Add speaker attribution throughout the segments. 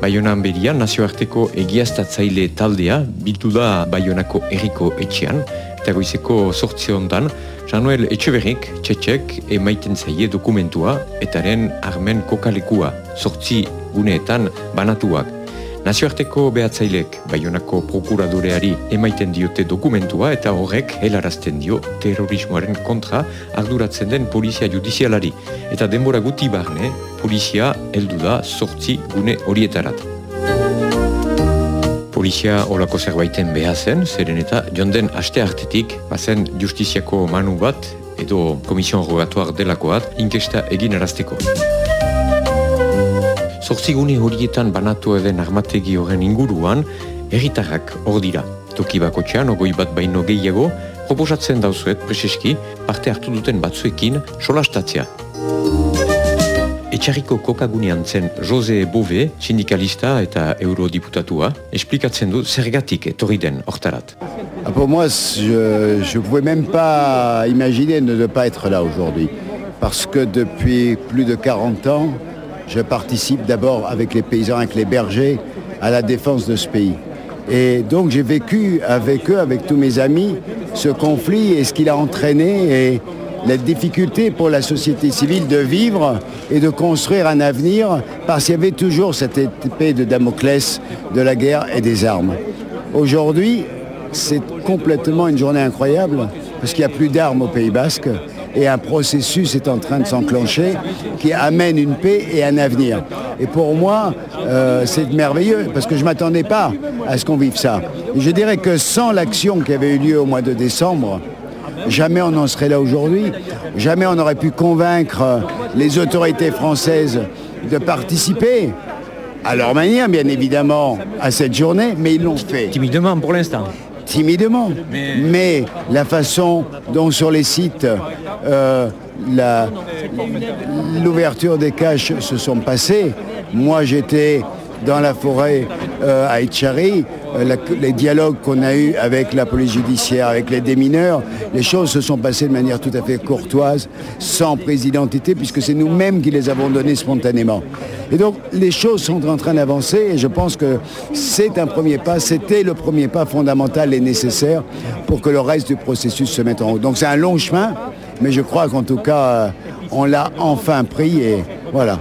Speaker 1: Baionan berian nazioarteko egiaztatzaile taldea bildu da Baionako erriko etxean, eta goizeko sortze hontan, Januel Etxeberrik, txetxek, emaiten zaie dokumentua, etaren armen kokalekua, sortzi guneetan banatuak. Nazioarteko behatzailek Baionako prokuradoreari emaiten diote dokumentua eta horrek helarazten dio terrorismoaren kontra arduratzen den polizia judizialari. Eta denbora guti barne, polizia heldu da sortzi gune horietarat. Polizia olako zerbaiten behazen, zeren eta jonden aste hartetik, bazen justiziako manu bat, edo komision rogatuar delakoat, inkesta egin arazteko. Zortzigune horietan banatu eden armategi horren inguruan, erritarrak hor dira. Toki bakotxean, ogoi bat baino gehiago, proposatzen dauzuet preseski parte hartu duten batzuekin solastatzea. Etxarriko kokagunean zen Jose Bove, sindikalista eta eurodiputatua, esplikatzen du zergatik etorri den hortarat.
Speaker 2: Ah, pour moi, je ne pouvais même pas imaginer de ne pas être là aujourd'hui. Parce que depuis plus de 40 ans, je participe d'abord avec les paysans, avec les bergers, à la défense de ce pays. Et donc j'ai vécu avec eux, avec tous mes amis, ce conflit et ce qu'il a entraîné et la difficulté pour la société civile de vivre et de construire un avenir parce qu'il y avait toujours cette épée de Damoclès de la guerre et des armes. Aujourd'hui, c'est complètement une journée incroyable parce qu'il n'y a plus d'armes au Pays Basque et un processus est en train de s'enclencher qui amène une paix et un avenir. Et pour moi, euh, c'est merveilleux parce que je ne m'attendais pas à ce qu'on vive ça. je dirais que sans l'action qui avait eu lieu au mois de décembre, jamais on en serait là aujourd'hui, jamais on aurait pu convaincre les autorités françaises de participer à leur manière, bien évidemment, à cette journée, mais ils l'ont fait.
Speaker 1: Timidement pour l'instant
Speaker 2: timidement. Mais, la façon dont sur les sites euh, l'ouverture des caches se sont passées, moi j'étais dans la forêt euh, à Etchari, euh, les dialogues qu'on a eus avec la police judiciaire, avec les démineurs, les choses se sont passées de manière tout à fait courtoise, sans prise d'identité, puisque c'est nous-mêmes qui les avons données spontanément. Et donc les choses sont en train d'avancer et je pense que c'est un premier pas, c'était le premier pas fondamental et nécessaire pour que le reste du processus se mette en route. Donc c'est un long chemin, mais je crois qu'en tout cas, euh, on l'a enfin pris et voilà.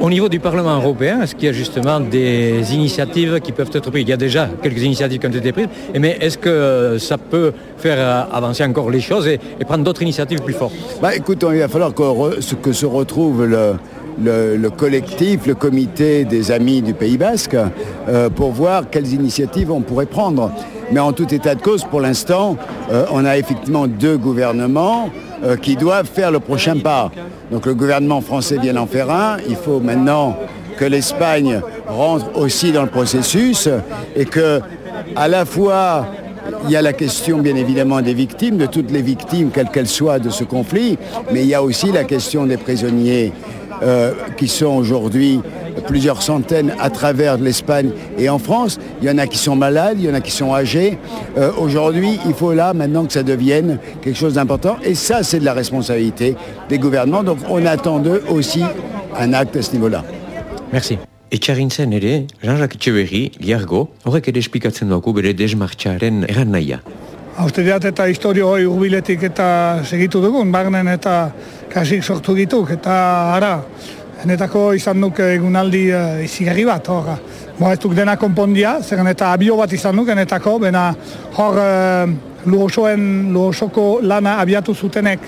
Speaker 1: Au niveau du Parlement européen, est-ce qu'il y a justement des initiatives qui peuvent être prises? Il y a déjà quelques initiatives qui ont été prises, mais est-ce que euh, ça peut faire euh, avancer encore les choses et, prendre d'autres initiatives plus fortes?
Speaker 2: Bah, Écoute, il va falloir que se retrouve le, collectif, le comité des amis du Pays Basque, euh, pour voir quelles initiatives on pourrait prendre. Mais en tout état de cause, pour l'instant, on a effectivement deux gouvernements qui doivent faire le prochain pas. Donc le gouvernement français vient d'en faire un. Il faut maintenant que l'Espagne rentre aussi dans le processus et que à la fois il y a la question bien évidemment des victimes, de toutes les victimes, quelles qu'elles soient de ce conflit, mais il y a aussi la question des prisonniers euh, qui sont aujourd'hui plusieurs centaines à travers l'Espagne et en France. Il y en a qui sont malades, il y en a qui sont âgés. Euh, aujourd'hui, il faut là maintenant que ça devienne quelque chose d'important. Et ça, c'est de la responsabilité des gouvernements. Donc on attend d'eux aussi un acte à ce niveau-là.
Speaker 1: Merci. Ere, Jean-Jacques Etxeberri, liargo, horrek ere esplikatzen dugu bere desmartxaren eran nahia.
Speaker 3: Austeriat eta historio hori urbiletik eta segitu dugun, bagnen eta kasik sortu dituk, eta ara, Enetako izan duk egunaldi uh, izigarri bat, hor. Bo ez duk dena konpondia, zer eta abio bat izan duk enetako, bena hor uh, luosoen, luosoko lana abiatu zutenek.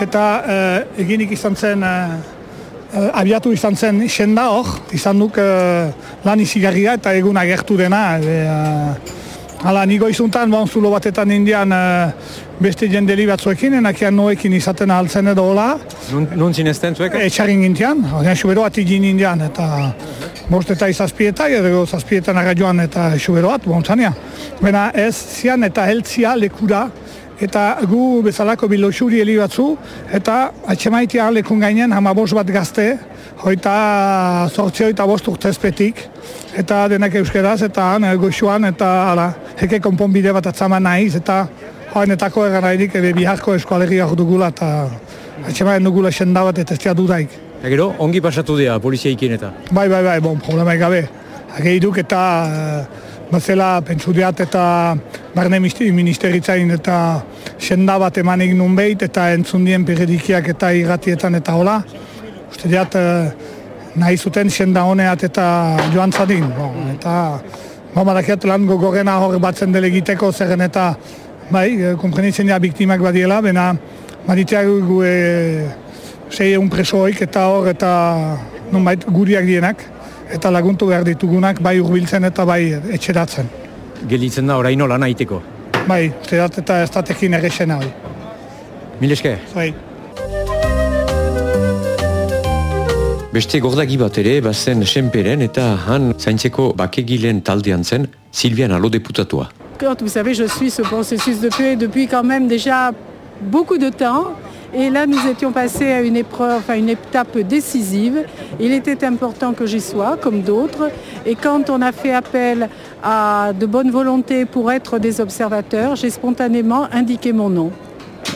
Speaker 3: Eta uh, eginik izan zen, uh, abiatu izan zen senda hor, izan duk uh, lan izigarria eta egun agertu dena. E, Hala, nigo izuntan, bon, zulo batetan indian uh, beste jendeli batzuekin, enakian noekin izaten altzen edo hola.
Speaker 1: Nun, zinezten zuek?
Speaker 3: Etxarin gintian, xubero bat igin indian, eta bost eta izazpieta, edo zazpietan aga joan eta xubero bat, bon, zania. Bena ez zian eta heltzia lekura, eta gu bezalako biloxuri heli batzu, eta atxemaitia lekun gainen hama bost bat gazte, hoita sortzio eta bost urtezpetik, eta denak euskeraz, eta han, goxuan, eta ala, heke konponbide bat atzaman nahiz, eta hainetako egan haidik, ebe biharko eskualegia dugula, eta atxemaen dugula senda bat, eta ez dudaik.
Speaker 1: Gero, ongi pasatu dira, polizia eta?
Speaker 3: Bai, bai, bai, bon, problema gabe. Ageiduk eta uh, bazela pentsudiat eta barne ministeritzain eta senda bat emanik nun behit eta entzundien periodikiak eta irratietan eta hola. Uste diat, uh, nahi zuten senda honeat eta joan zadin. Bo, eta bo, badakiat lan gogorena hor batzen dele egiteko zerren eta bai, komprenitzen ja biktimak badiela, bena baditeak gu e, sei egun presoik eta hor eta non bait, guriak dienak eta laguntu behar ditugunak bai urbiltzen eta bai etxeratzen.
Speaker 1: Gelitzen da oraino lan aiteko?
Speaker 3: Bai, uste eta estrategin errexena hori.
Speaker 1: Mil esker?
Speaker 3: Bai.
Speaker 4: Vous savez, je suis ce processus de paix depuis quand même déjà beaucoup de temps. Et là, nous étions passés à une épreuve, à une étape décisive. Il était important que j'y sois, comme d'autres. Et quand on a fait appel à de bonne volonté pour être des observateurs, j'ai spontanément indiqué mon nom.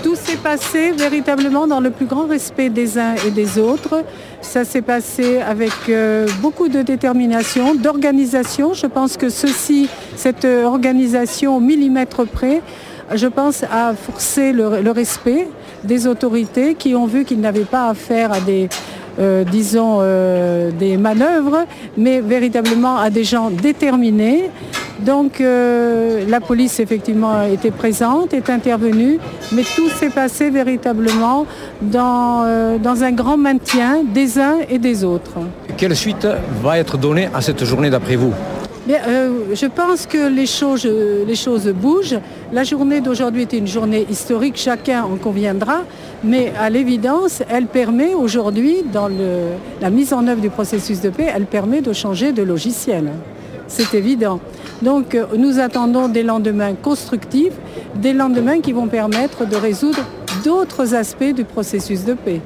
Speaker 4: Tout s'est passé véritablement dans le plus grand respect des uns et des autres. Ça s'est passé avec euh, beaucoup de détermination, d'organisation. Je pense que ceci, cette organisation au millimètre près, je pense, a forcé le respect des autorités qui ont vu qu'ils n'avaient pas affaire à des, euh, disons, euh, des manœuvres, mais véritablement à des gens déterminés. Donc euh, la police effectivement était présente, est intervenue, mais tout s'est passé véritablement dans, dans un grand maintien des uns et des autres.
Speaker 1: Quelle suite va être donnée à cette journée d'après vous?
Speaker 4: Euh, je pense que les choses, bougent. La journée d'aujourd'hui est une journée historique, chacun en conviendra, mais à l'évidence, elle permet aujourd'hui, dans la mise en œuvre du processus de paix, elle permet de changer de logiciel. C'est évident. Donc euh, nous attendons des lendemains constructifs, des lendemains qui vont permettre de résoudre d'autres aspects du processus de paix.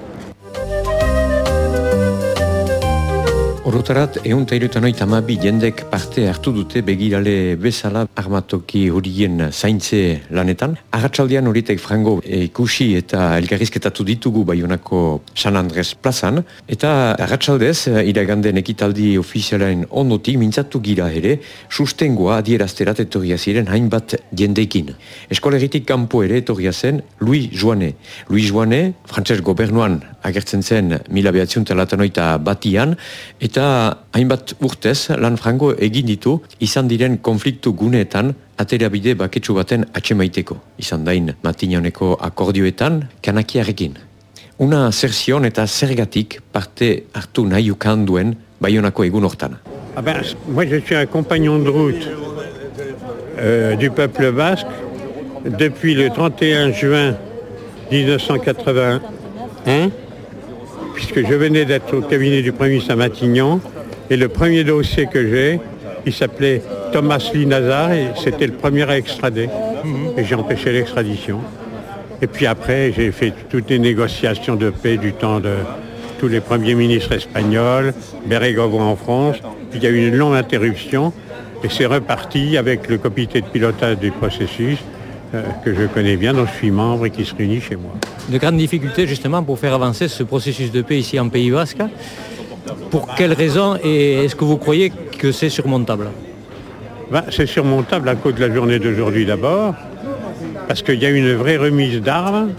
Speaker 1: Orotarat, egun tairutan oita mabi jendek parte hartu dute begirale bezala armatoki horien zaintze lanetan. Arratxaldian horitek frango ikusi eta elgarrizketatu ditugu baiunako San Andres plazan. Eta arratxaldez, iraganden ekitaldi ofizialen ondotik mintzatu gira ere, sustengoa adierazterat etorria ziren hainbat jendekin. Eskolegitik kanpo ere etorria zen Louis Joane. Louis Joane, frantses gobernuan agertzen zen mila behatziun talatanoita batian, eta eta hainbat urtez lan frango egin ditu izan diren konfliktu guneetan aterabide baketsu baten atxemaiteko. Izan dain matinoneko akordioetan kanakiarekin. Una zerzion eta zergatik parte hartu nahi ukan duen baionako egun hortan.
Speaker 5: Ah ben, moi je suis un compagnon de route euh, du peuple basque depuis le 31 juin 1981 puisque je venais d'être au cabinet du Premier ministre à Matignon, et le premier dossier que j'ai, il s'appelait Thomas Lee Nazar, et c'était le premier à extrader, et j'ai empêché l'extradition. Et puis après, j'ai fait toutes les négociations de paix du temps de tous les premiers ministres espagnols, Bérégovo en France, il y a eu une longue interruption, et c'est reparti avec le comité de pilotage du processus, que je connais bien, dont je suis membre et qui se réunit chez moi.
Speaker 1: De grandes difficultés justement pour faire avancer ce processus de paix ici en Pays Basque. Pour quelles raisons et est-ce que vous croyez que c'est surmontable?
Speaker 5: Ben, C'est surmontable à cause de la journée d'aujourd'hui d'abord, parce qu'il y a une vraie remise d'armes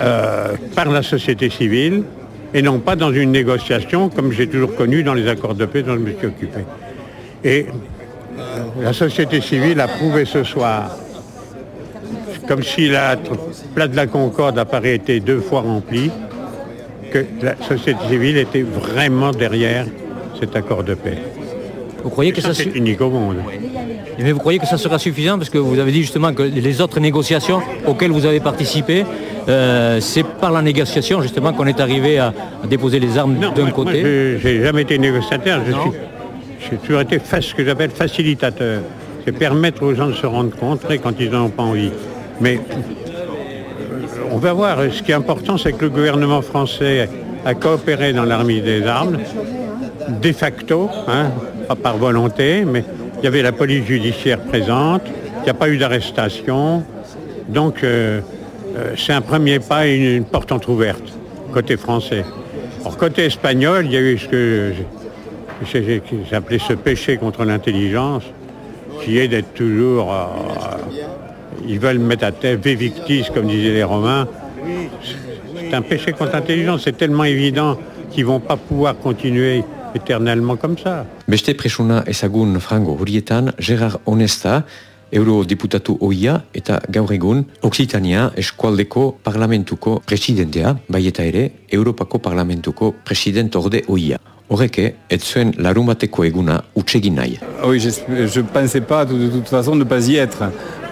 Speaker 5: euh, par la société civile et non pas dans une négociation comme j'ai toujours connu dans les accords de paix dont je me suis occupé. Et euh, la société civile a prouvé ce soir comme si la place de la Concorde Paris était deux fois remplie, que la société civile était vraiment derrière cet accord de paix.
Speaker 1: Vous croyez que ça,
Speaker 5: c'est unique au monde.
Speaker 1: Mais vous croyez que ça sera suffisant? Parce que vous avez dit justement que les autres négociations auxquelles vous avez participé, euh, c'est par la négociation justement qu'on est arrivé à, à, déposer les armes d'un côté.
Speaker 5: Je n'ai jamais été négociateur. Je suis, j'ai toujours été ce que j'appelle facilitateur. C'est permettre aux gens de se rendre compte quand ils n'en ont pas envie. Mais on va voir. Ce qui est important, c'est que le gouvernement français a coopéré dans l'armée des armes, de facto, hein, pas par volonté, mais il y avait la police judiciaire présente, il n'y a pas eu d'arrestation. Donc euh, euh, c'est un premier pas et une, porte entrouverte, côté français. Or, côté espagnol, il y a eu ce que appelé ce péché contre l'intelligence, qui est d'être toujours... Euh, ils veulent mettre à terre victis, comme disaient les Romains. C'est un péché contre l'intelligence, c'est tellement évident qu'ils ne vont pas pouvoir continuer éternellement comme ça.
Speaker 1: Beste presuna ezagun frango horietan, Gerard Honesta, eurodiputatu oia eta gaur egun Occitania eskualdeko parlamentuko presidentea, bai eta ere Europako parlamentuko president orde oia. Nahi.
Speaker 6: Oui, je ne pensais pas de toute façon ne pas y être.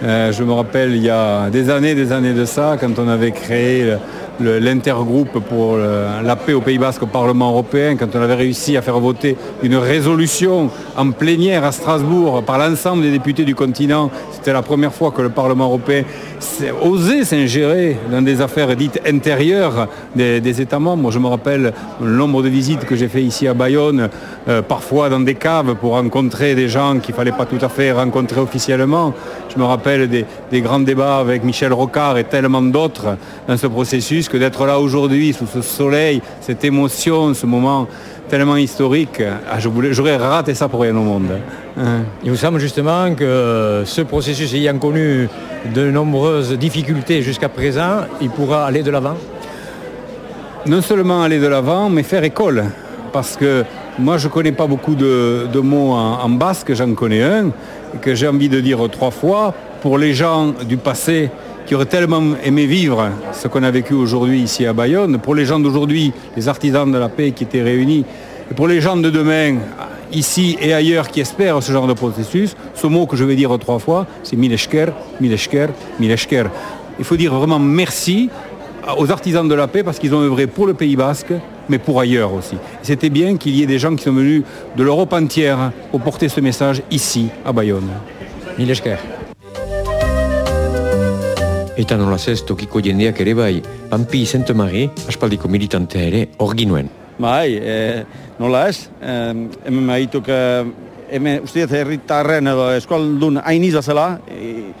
Speaker 6: Euh, je me rappelle il y a des années, des années de ça, quand on avait créé l'intergroupe pour la paix au Pays Basque au Parlement européen, quand on avait réussi à faire voter une résolution en plénière à Strasbourg par l'ensemble des députés du continent. C'était la première fois que le Parlement européen osait s'ingérer dans des affaires dites intérieures des, États membres. Je me rappelle le nombre de visites que j'ai fait ici à Bayonne, euh, parfois dans des caves pour rencontrer des gens qu'il ne fallait pas tout à fait rencontrer officiellement. Je me rappelle des grands débats avec Michel Rocard et tellement d'autres dans ce processus que d'être là aujourd'hui sous ce soleil, cette émotion, ce moment tellement historique, ah, j'aurais raté ça pour rien au monde.
Speaker 7: Hein. Il me semble justement que ce processus ayant connu de nombreuses difficultés jusqu'à présent, il pourra aller de l'avant
Speaker 6: Non seulement aller de l'avant, mais faire école. Parce que moi, je ne connais pas beaucoup de, mots en, en basque, j'en connais un, que j'ai envie de dire trois fois. Pour les gens du passé, qui auraient tellement aimé vivre ce qu'on a vécu aujourd'hui ici à Bayonne, pour les gens d'aujourd'hui, les artisans de la paix qui étaient réunis, et pour les gens de demain, ici et ailleurs, qui espèrent ce genre de processus, ce mot que je vais dire trois fois, c'est Mileshker, Mileshker, Mileshker. Il faut dire vraiment merci aux artisans de la paix parce qu'ils ont œuvré pour le Pays Basque, mais pour ailleurs aussi. C'était bien qu'il y ait des gens qui sont venus de l'Europe entière pour porter ce message ici, à Bayonne.
Speaker 7: Mileshker.
Speaker 1: Eta nolaz ez tokiko jendeak ere bai, Pampi Zentomari, aspaldiko militantea ere, orgi nuen.
Speaker 8: Bai, e, nola ez, e, hemen maituk, e, hemen usteet herritarren edo eskualdun hain izazela, e,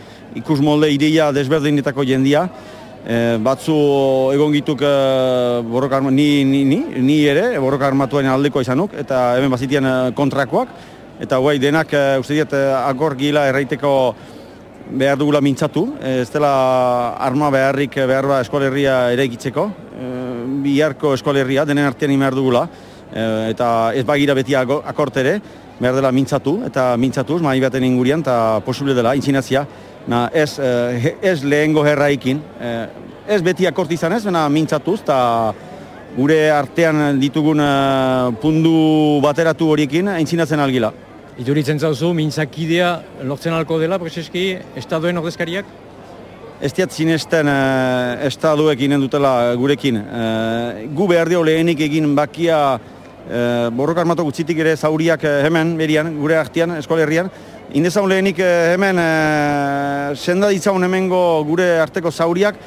Speaker 8: ikus molde ideia desberdinetako jendia, e, batzu egon gituk e, borroka ni, ni, ni, ni ere, borroka armatuen aldeko izanuk, eta hemen bazitian e, kontrakoak, eta guai denak e, usteet agor gila erraiteko behar dugula mintzatu, ez dela arma beharrik behar ba eskolerria ere e, biharko eskolerria denen artean behar dugula, e, eta ez bagira beti akortere, behar dela mintzatu, eta mintzatuz, mahi baten ingurian, eta posible dela, intzinazia, na, ez, ez lehengo herraikin, ez beti akort izan ez, baina mintzatuz, eta gure artean ditugun pundu bateratu horiekin, intzinatzen algila.
Speaker 7: Iduritzen zauzu, mintzakidea lortzen alko dela, prezeski, estaduen ordezkariak?
Speaker 8: Ez diat zinesten uh, estaduek inen dutela gurekin. Uh, gu behar dio lehenik egin bakia uh, borroka armato gutzitik ere zauriak hemen, berian, gure artean, eskolerrian. Indezaun lehenik hemen, uh, senda ditzaun hemengo gure arteko zauriak,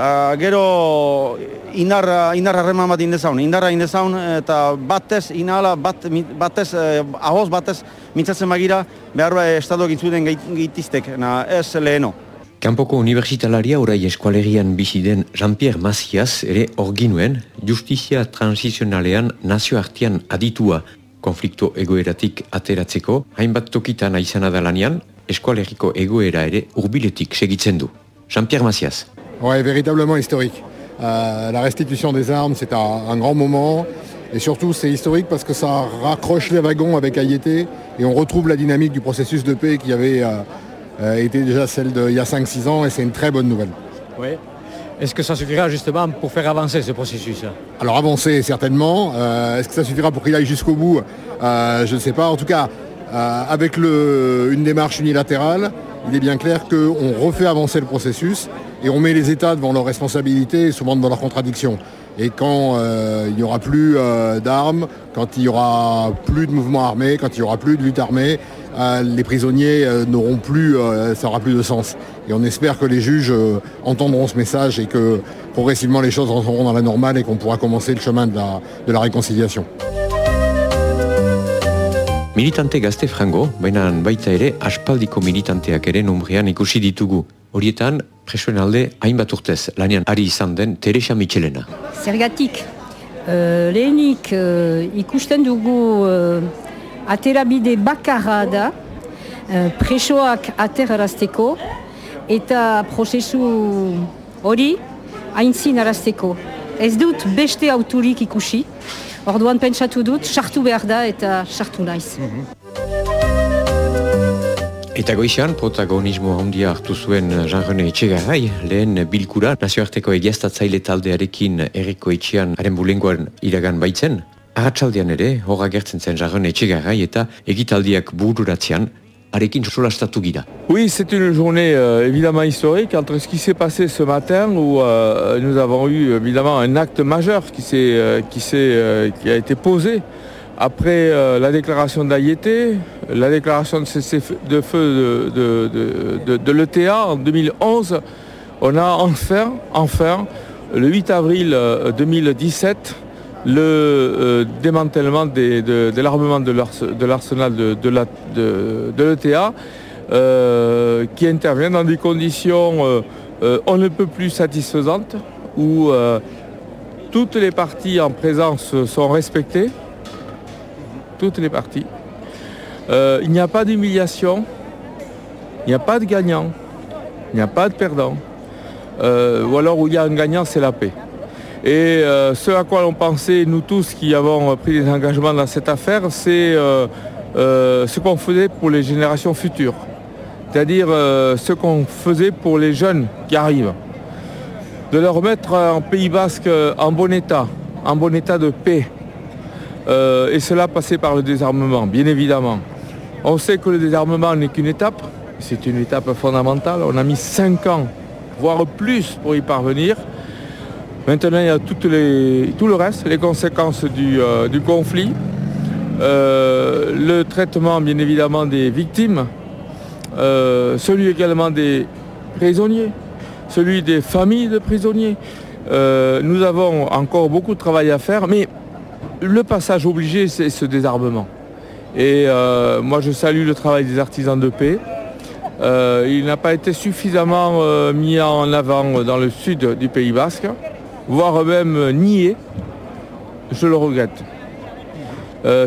Speaker 8: eta gero indarra indarra harreman bat indezaun, indarra indezaun eta batez inala bat batez eh, ahoz batez mintzatzen magira behar ba estado gintzuden gaitiztek, na ez leheno.
Speaker 1: Kanpoko unibertsitalaria orai eskualerian bizi den Jean-Pierre Macias ere orginuen justizia transizionalean nazioartian aditua konflikto egoeratik ateratzeko, hainbat tokitan aizana da lanean, eskualeriko egoera ere urbiletik segitzen du. Jean-Pierre Macias.
Speaker 9: Ouais, véritablement historique. Euh, la restitution des armes, c'est un, grand moment. Et surtout, c'est historique parce que ça raccroche les wagons avec Ayété et on retrouve la dynamique du processus de paix qui avait euh, euh, été déjà celle d'il y a 5-6 ans et c'est une très bonne nouvelle.
Speaker 7: Oui. Est-ce que ça suffira justement pour faire avancer ce processus
Speaker 9: Alors avancer certainement. Est-ce que ça suffira pour qu'il aille jusqu'au bout? Je ne sais pas. En tout cas, avec une démarche unilatérale, il est bien clair qu'on refait avancer le processus et on met les États devant leurs responsabilités souvent devant leurs contradictions. Et quand euh, il n'y aura plus euh, d'armes, quand il n'y aura plus de mouvements armés, quand il n'y aura plus de lutte armée, euh, les prisonniers n'auront plus, ça n'aura plus de sens. Et on espère que les juges entendront ce message et que progressivement les choses rentreront dans la normale et qu'on pourra commencer le chemin de la, réconciliation.
Speaker 1: Militante
Speaker 10: presoen alde hainbat urtez, lanean ari izan den Teresa Michelena.
Speaker 11: Zergatik,
Speaker 10: Uh, lehenik uh, ikusten dugu uh, aterabide bakarra da, uh, presoak aterrazteko eta prozesu hori haintzin arazteko. Ez dut beste auturik ikusi, orduan pentsatu dut, sartu behar da eta sartu naiz.
Speaker 11: Oui, c'est une journée euh, évidemment historique entre ce qui s'est passé ce matin où euh, nous avons eu évidemment un acte majeur qui, euh, a été posé après euh, la déclaration d'Aïeté, la déclaration de cessez-feu de, feu de, de, de, de l'ETA en 2011, on a enfin, enfin, le 8 avril 2017, le euh, démantèlement de, l'armement de l'arsenal de, l'ETA, euh, qui intervient dans des conditions euh, euh on ne peut plus satisfaisantes, où euh, toutes les parties en présence sont respectées, toutes les parties. Euh, il n'y a pas d'humiliation, il n'y a pas de gagnant, il n'y a pas de perdant. Euh, ou alors où il y a un gagnant, c'est la paix. Et euh, ce à quoi l'on pensait, nous tous qui avons pris des engagements dans cette affaire, c'est ce qu'on faisait pour les générations futures. C'est-à-dire ce qu'on faisait pour les jeunes qui arrivent. De leur mettre en Pays Basque en bon état, en bon état de paix, Euh, et cela passait par le désarmement, bien évidemment. On sait que le désarmement n'est qu'une étape, c'est une étape fondamentale. On a mis cinq ans, voire plus, pour y parvenir. Maintenant, il y a tout le reste, les conséquences du, euh, conflit, euh, le traitement, bien évidemment, des victimes, celui également des prisonniers, celui des familles de prisonniers. Nous avons encore beaucoup de travail à faire, mais le passage obligé, c'est ce désarmement. Et euh, moi, je salue le travail des artisans de paix. Euh, il n'a pas été suffisamment euh, mis en avant dans le sud du Pays Basque, voire même nié. Je le regrette.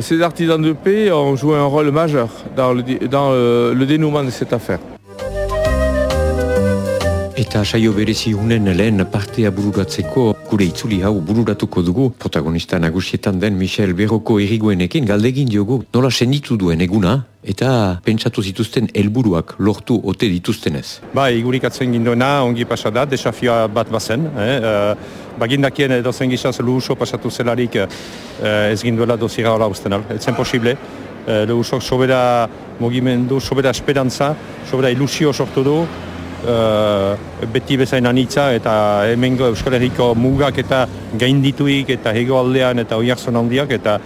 Speaker 11: Ces artisans de paix ont joué un rôle majeur dans le dénouement de cette affaire.
Speaker 1: Eta saio berezi unen lehen partea bururatzeko gure itzuli hau bururatuko dugu protagonista nagusietan den Michel Berroko erigoenekin galdegin diogu nola senitu duen eguna eta pentsatu zituzten helburuak lortu ote dituztenez.
Speaker 12: Ba, igurikatzen ginduena ongi pasada, desafioa bat bazen. Eh? Uh, bagindakien edo zen gizaz luhuso pasatu zelarik uh, ez ginduela dozira hola ustenal. Etzen posible. Uh, luhusok sobera mogimendu, sobera esperantza, sobera ilusio sortu du, uh, beti bezain anitza eta hemengo Euskal Herriko mugak eta gaindituik eta hegoaldean eta oiarzon handiak eta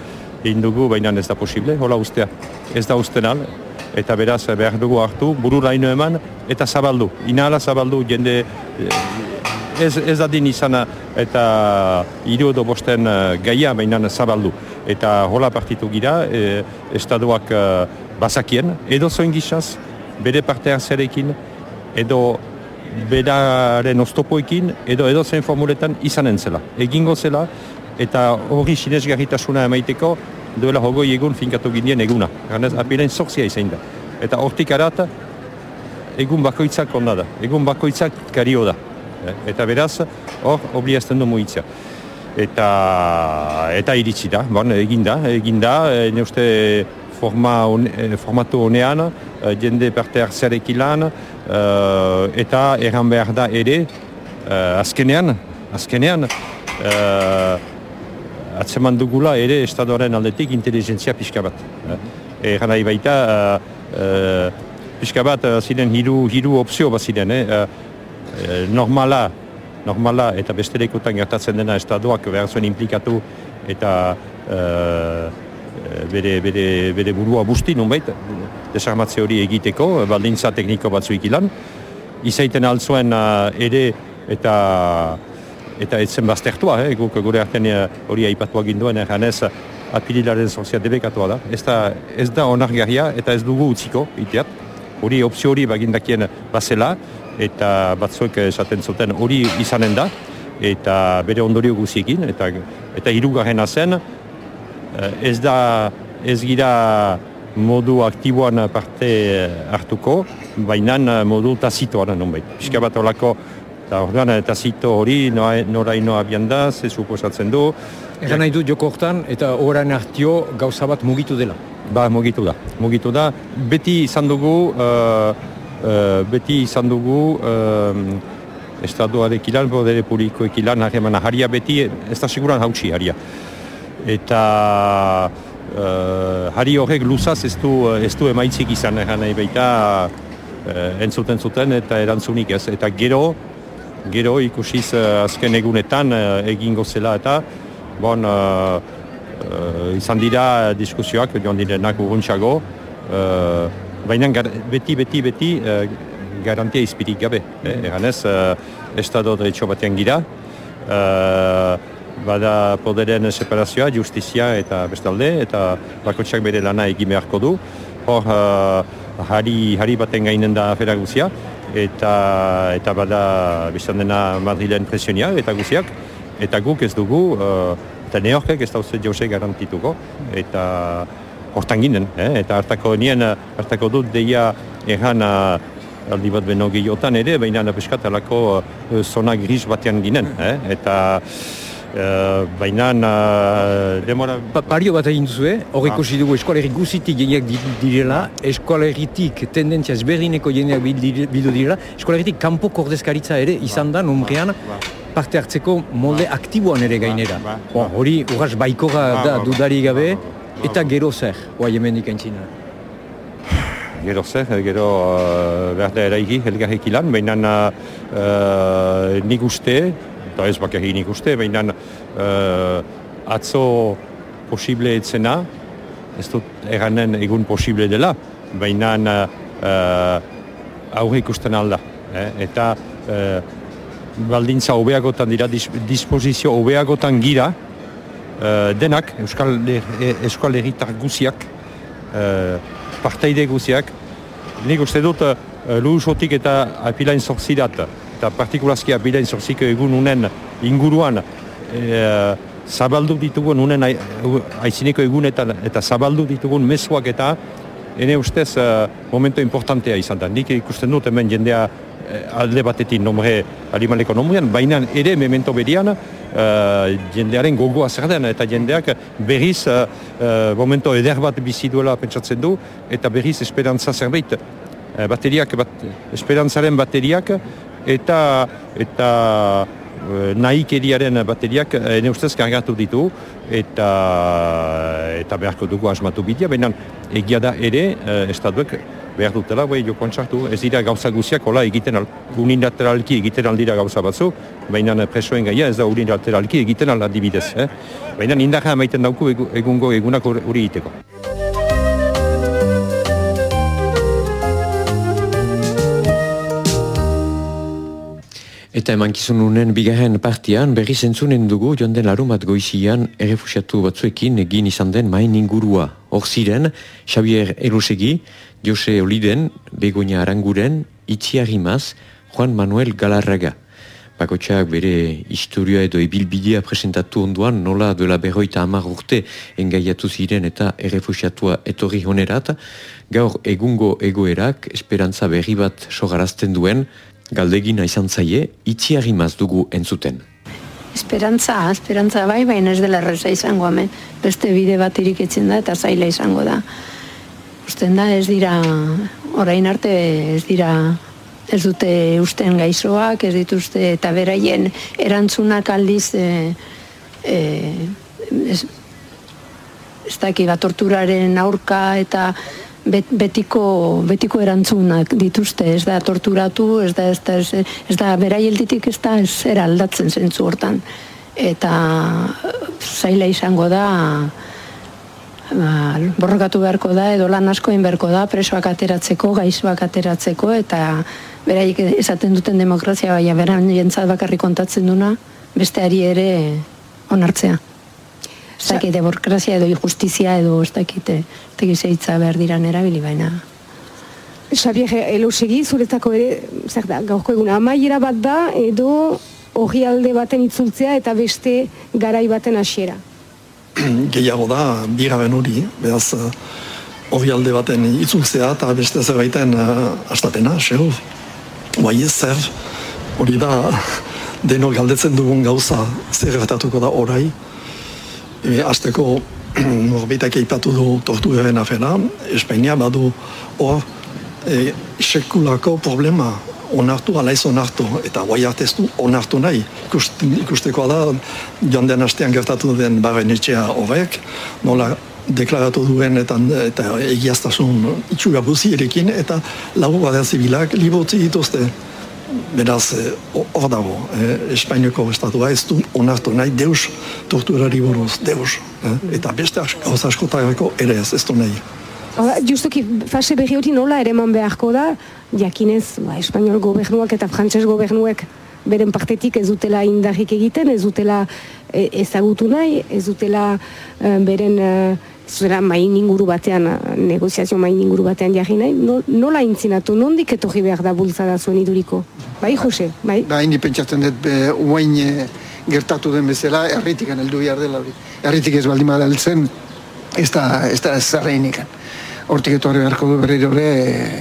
Speaker 12: egin dugu baina ez da posible, hola ustea. Ez da ustenal eta beraz behar dugu hartu, bururaino eman eta zabaldu, inala zabaldu jende ez, ez da din izana eta hiru edo bosten gaia baina zabaldu. Eta hola partitu gira, e, estadoak uh, bazakien, edo zoin gizaz, bere parte hartzearekin, edo beraren oztopoekin, edo edo zen formuletan izanen zela. Egingo zela, eta hori sinesgarritasuna emaiteko, duela hogoi egun finkatu ginen eguna. Ganez, apilain sortzia izan da. Eta hortik arat, egun bakoitzak onda da. Egun bakoitzak kario da. Eh, eta beraz, hor, obliazten du muitzia. Eta, eta iritsi da, bon, egin da, egin da, e, uste forma on, e, formatu honean, jende parte hartzearekin lan, uh, eta erran behar da ere, uh, azkenean, azkenean, uh, atzeman dugula ere estadoaren aldetik inteligentzia pixka bat. Uh, erran nahi baita, uh, uh, pixka bat uh, ziren hiru, hiru opzio bat ziren, eh? uh, normala, normala eta beste lekutan gertatzen dena estadoak behar zuen implikatu eta bere, bere, bere burua busti, nunbait, desarmatze hori egiteko, baldintza tekniko batzuik ilan. Izaiten altzuen uh, ere eta eta etzen baztertua, eh? guk gure artean uh, hori aipatua ginduen erganez apililaren zorzia debekatua da. Ez da, ez da onargarria eta ez dugu utziko, iteat. Hori opzio hori bagindakien bazela eta batzuek esaten zuten hori izanen da. eta bere ondorio guziekin, eta, eta hirugarrena zen, ez da ez gira modu aktiboan parte hartuko, baina modu tazitoan non behit. Piska bat olako, eta orduan tazito hori nora ino abian da, ze suposatzen du.
Speaker 7: Egan nahi du joko hortan eta orain hartio gauza bat mugitu dela.
Speaker 12: Ba, mugitu da. Mugitu da. Beti izan dugu, uh, uh, beti izan dugu, uh, Estatuarek ilan, Bodere Publikoek ilan, harremana haria beti, ez da seguran hautsi haria. Eta uh, hari horrek luzaz ez du, ez du emaitzik izan, egan nahi baita uh, entzuten zuten eta erantzunik ez. Eta gero, gero ikusiz uh, azken egunetan uh, egingo zela eta, bon, uh, izan dira diskusioak, joan direnak urruntxago, uh, baina beti, beti, beti uh, garantia izpirik gabe. Eh? Egan ez, uh, estado batean gira, uh, bada poderen separazioa, justizia eta bestalde, eta bakotxak bere lana egin beharko du. Hor, uh, hari, hari baten gainen da afera guzia, eta, eta bada bizan dena Madrilen presionia eta guziak, eta guk ez dugu, Eta neorkek ez da uste jose garantituko, eta hortan ginen, eh? eta hartako nien, hartako dut deia erran aldi bat beno gehiotan ere, baina peskatalako uh, zona gris batean ginen, eh? eta Uh, baina uh, demora...
Speaker 7: Pa, pario bat egin duzu, eh? Hor ikusi dugu eskualerri guzitik jeneak direla, eskualerritik tendentzia ezberdineko jeneak bildu direla, eskualerritik kanpo kordezkaritza ere izan da, numrean, parte hartzeko molde aktiboan ere gainera. Bon, hori urras baikora da dudari gabe, eta gero zer, oa jemendik entzina.
Speaker 12: Gero zer, gero uh, behar da eraiki, helgarrik baina uh, nik uste, eta ez bakarri nik uste, baina uh, atzo posible etzena, ez dut eranen egun posible dela, baina uh, aurre ikusten alda. Eh? Eta uh, baldintza hobeagotan dira, disposizio hobeagotan gira, uh, denak, Euskal, Euskal Herritar guziak, uh, parteide guziak, nik uste dut uh, eta apilain zorzirat, eta partikulazki apilain zorziko egun unen inguruan, uh, zabaldu ditugun unen aizineko egunetan eta zabaldu ditugun mezuak eta ene ustez uh, momento importantea izan da. Nik ikusten dut hemen jendea Eh, alde batetik nombre animaleko nombrean, baina ere memento berian uh, jendearen gogoa zer den, eta jendeak berriz uh, uh, momento eder bat bizi duela pentsatzen du, eta berriz esperantza zerbait bateriak, bat, esperantzaren bateriak, eta eta nahikeriaren bateriak ene ustez kargatu ditu eta eta beharko dugu asmatu bidea, baina egia da ere estatuek behar dutela, bai, jo kontsartu, ez dira gauza guziak, hola, egiten al, unilateralki egiten aldira gauza batzu, baina presoen gaia ez da unilateralki egiten al adibidez, eh? baina indarra amaiten dauku egungo egunak hori egiteko.
Speaker 1: Eta eman kizununen bigarren partian berri zentzunen dugu joan den larumat goizian errefusiatu batzuekin egin izan den main ingurua. Hor ziren, Xavier Erosegi, Jose Oliden, Begoña Aranguren, Itziarimaz, Juan Manuel Galarraga. Bakotxak bere historia edo ibilbidea presentatu onduan nola dela berroita amar urte engaiatu ziren eta errefusiatua etorri honerat, gaur egungo egoerak esperantza berri bat sogarazten duen, galdegina izan zaie, itziarimaz dugu entzuten.
Speaker 13: Esperantza, esperantza bai, baina ez dela erreza izango hemen. Beste bide bat iriketzen da eta zaila izango da. Usten da ez dira, orain arte ez dira, ez dute usten gaizoak, ez dituzte eta beraien erantzunak aldiz e, e, ez, ez daki bat torturaren aurka eta betiko, betiko erantzunak dituzte, ez da torturatu, ez da, ez da, ez, ez da beraielditik ez da ez era aldatzen zentzu hortan. Eta zaila izango da, ba, borrokatu beharko da edo lan asko beharko da presoak ateratzeko, gaixoak ateratzeko eta beraik esaten duten demokrazia baina beran jentzat bakarrik kontatzen duna besteari ere onartzea. Ez dakit demokrazia edo justizia edo ez dakit zeitza behar diran erabili baina.
Speaker 14: Xabier, elosegi zuretzako ere, zer da, gaurko eguna, amaiera bat da edo hori alde baten itzultzea eta beste garai baten hasiera.
Speaker 15: Gehiago da, bigarren hori, beraz, hori alde baten itzultzea eta beste zerbaiten uh, astapena, segur. Guai ez zer, hori da, denok galdetzen dugun gauza zer gertatuko da orai. E, azteko norbitak eipatu du tortu eren afera, Espainia badu hor e, sekulako problema onartu, alaiz onartu, eta guai arteztu onartu nahi. Ikust, ikusteko da, joan den astean gertatu den barren etxea horrek, nola deklaratu duen eta, eta egiaztasun itxura buzi erekin, eta lagu badea zibilak libotzi dituzte. Beraz, eh, hor dago, eh, Espainiako estatua ez du onartu nahi deus torturari buruz, deus. Eh? Eta beste gauza askotarako ere ez, ez du nahi.
Speaker 14: Justuki, fase berri hori nola ere man beharko da, jakinez, ba, Espainiol gobernuak eta frantses gobernuek beren partetik ez dutela indarrik egiten, ez dutela ezagutu nahi, ez dutela beren zera main inguru batean, negoziazio main inguru batean jarri nahi, no, nola intzinatu, nondik etorri behar da bultzada zuen iduriko? Bai, Jose, bai?
Speaker 16: Ba, indi pentsatzen dut, be, uain e, gertatu den bezala, erritik heldu behar dela hori. Erritik ez baldin bada heltzen, ez da, ez da zarreinik. Hortik etorri beharko du berriro ere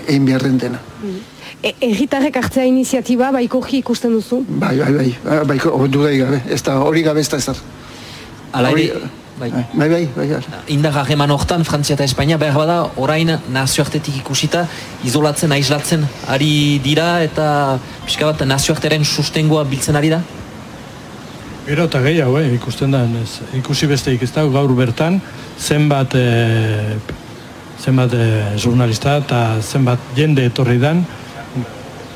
Speaker 16: egin behar den dena.
Speaker 14: E, Erritarrek hartzea iniziatiba, baiko ikusten duzu?
Speaker 16: Bai, bai, bai, baiko dudai gabe, ez da hori gabe ez da ez da.
Speaker 17: Ala ere, bai.
Speaker 16: Bai, bai, bai.
Speaker 17: Indar hageman hortan, Frantzia eta Espainia, behar bada, orain nazioartetik ikusita, izolatzen, aislatzen, ari dira eta pixka bat nazioarteren sustengoa biltzen ari da?
Speaker 18: Gero eta gehiago, eh, ikusten da, ez, ikusi besteik ez da, gaur bertan, zenbat, e, zenbat e, jurnalista eta zenbat jende etorri dan,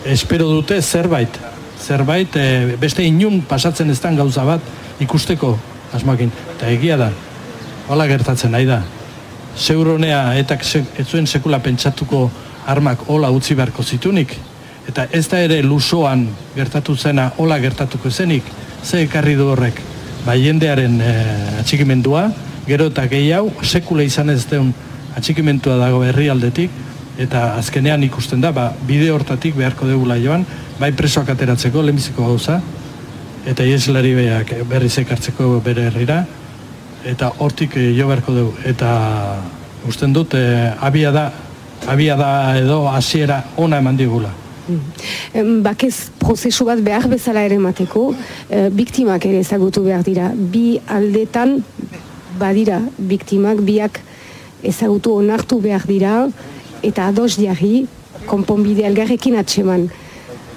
Speaker 18: espero dute zerbait, zerbait, e, beste inun pasatzen ez gauza bat ikusteko asmakin, eta egia da, hola gertatzen nahi da. Zeuronea eta ez zuen sekula pentsatuko armak hola utzi beharko zitunik, eta ez da ere lusoan gertatu zena hola gertatuko zenik, ze ekarri du horrek, ba, jendearen e, atxikimendua, gero eta gehiago, sekule izan ez deun atxikimentua dago herrialdetik, eta azkenean ikusten da, ba, bide hortatik beharko degula joan, bai presoak ateratzeko, lehenbiziko gauza, eta ieslari behiak berriz ekartzeko bere herrira, eta hortik eh, jo beharko dugu, eta usten dut, e, abia da, abia da edo hasiera ona eman digula.
Speaker 14: Bakez prozesu bat behar bezala ere mateko, e, biktimak ere ezagutu behar dira. Bi aldetan badira biktimak, biak ezagutu onartu behar dira, eta ados jarri, konponbide algarrekin atseman.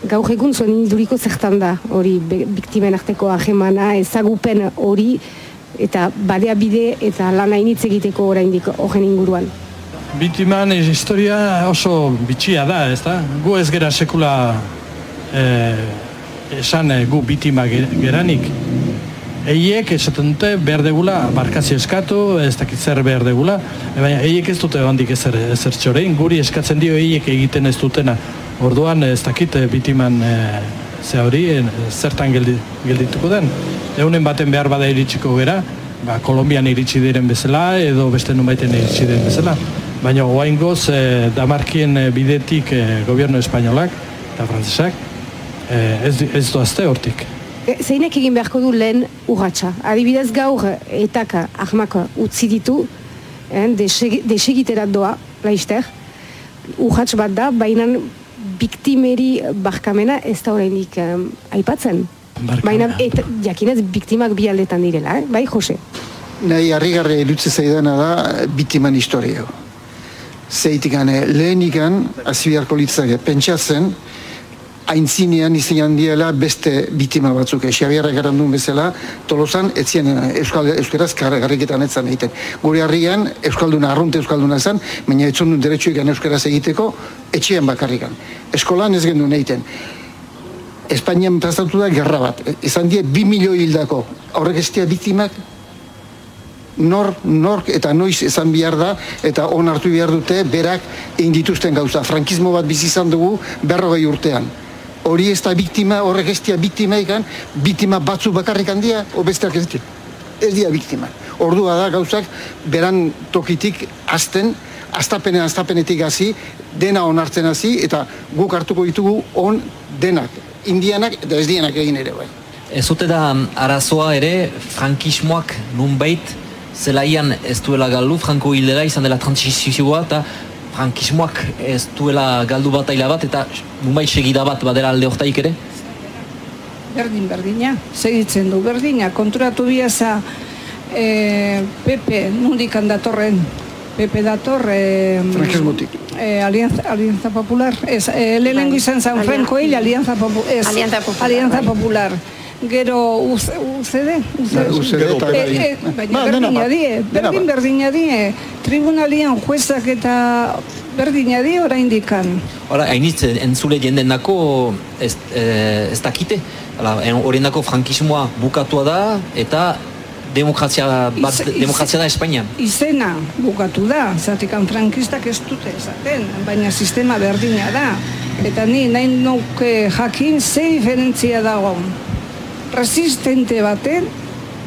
Speaker 14: Gaur egun zuen induriko zertan da, hori biktimen arteko ahemana, ezagupen hori, eta badea bide eta lana initz egiteko oraindik horren inguruan.
Speaker 18: Bitiman historia oso bitxia da, ez da? Gu ez gera sekula eh, esan eh, gu bitima geranik. Eiek esaten dute behar degula barkazio eskatu, ez dakit zer behar degula, e, baina eiek ez dute handik ezer, ezer txorein, guri eskatzen dio eiek egiten ez dutena. Orduan ez dakit bitiman e, ze hori, zertan geldi, geldituko den. Eunen baten behar bada iritsiko gera, ba, Kolombian iritsi diren bezala, edo beste numaiten iritsi diren bezala. Baina oain goz, e, damarkien bidetik e, gobierno espainolak eta frantzesak, e, ez, ez doazte hortik.
Speaker 14: Zeinek egin beharko du lehen urratxa. Adibidez gaur etaka ahmak utzi ditu, eh, desegiterat doa, laizter, urratx bat da, baina biktimeri barkamena ez da horreinik eh, aipatzen. Baina et, jakinez biktimak bi aldetan direla, eh? bai Jose?
Speaker 16: Nahi harrigarre dutze zaidana da biktiman historia. Zeitik lehenikan, azibiarko litzake, pentsatzen, aintzinean izan handiela beste bitima batzuk. Xabiarra garan duen bezala, tolosan, etzien eh, Euskal, Euskaraz garriketan etzan egiten. Gure harrian, Euskalduna, arrunte Euskalduna zen, baina etzun duen derecho egan Euskaraz egiteko, etxean bakarrikan. Eskolan ez genduen egiten. Espainian plazatu da gerra bat. Izan die, bi milioi hildako. Horrek ez biktimak, nor, nor eta noiz izan behar da eta on hartu behar dute berak egin dituzten gauza. Frankismo bat bizi izan dugu berrogei urtean hori ez da biktima, horrek ez dira biktima ikan, biktima batzu bakarrik handia, o besteak ez dira. Ez dira biktima. Ordua da gauzak beran tokitik azten, astapenen astapenetik hasi, dena onartzen hasi eta guk hartuko ditugu on denak, indianak eta ez dienak egin ere bai.
Speaker 17: Ez dute da arazoa ere, frankismoak nunbait, zelaian ez duela galdu, franko hildera izan dela transizioa, eta frankismoak ez duela galdu bat aila bat, eta nunbait segida bat badera alde hortaik ere?
Speaker 19: Berdin, berdina, segitzen du, berdina, konturatu biaza e, Pepe, nundik datorren, Pepe dator... E,
Speaker 16: Frankismotik.
Speaker 19: E, Alianza, Alianza Popular, ez, e, lehenengo izan zan Franco hil, Alianza, Popu, ez,
Speaker 13: Alianza Popular,
Speaker 19: Alianza
Speaker 13: bai.
Speaker 19: Gero UCD,
Speaker 16: UCD
Speaker 19: baina
Speaker 16: Ba, dena
Speaker 19: berdina die, berdin berdina die, tribunalian juezak eta berdina die orain dikan.
Speaker 17: Hora, hainitz, entzule jenden dako ez, eh, ez dakite. Horien dako frankismoa bukatua da, eta demokrazia, bat,
Speaker 19: Iz- iz-
Speaker 17: demokrazia da Espainian.
Speaker 19: izena bukatu da, zatikan frankistak ez dute esaten, baina sistema berdina da. Eta ni nahi nuke jakin ze diferentzia dago resistente baten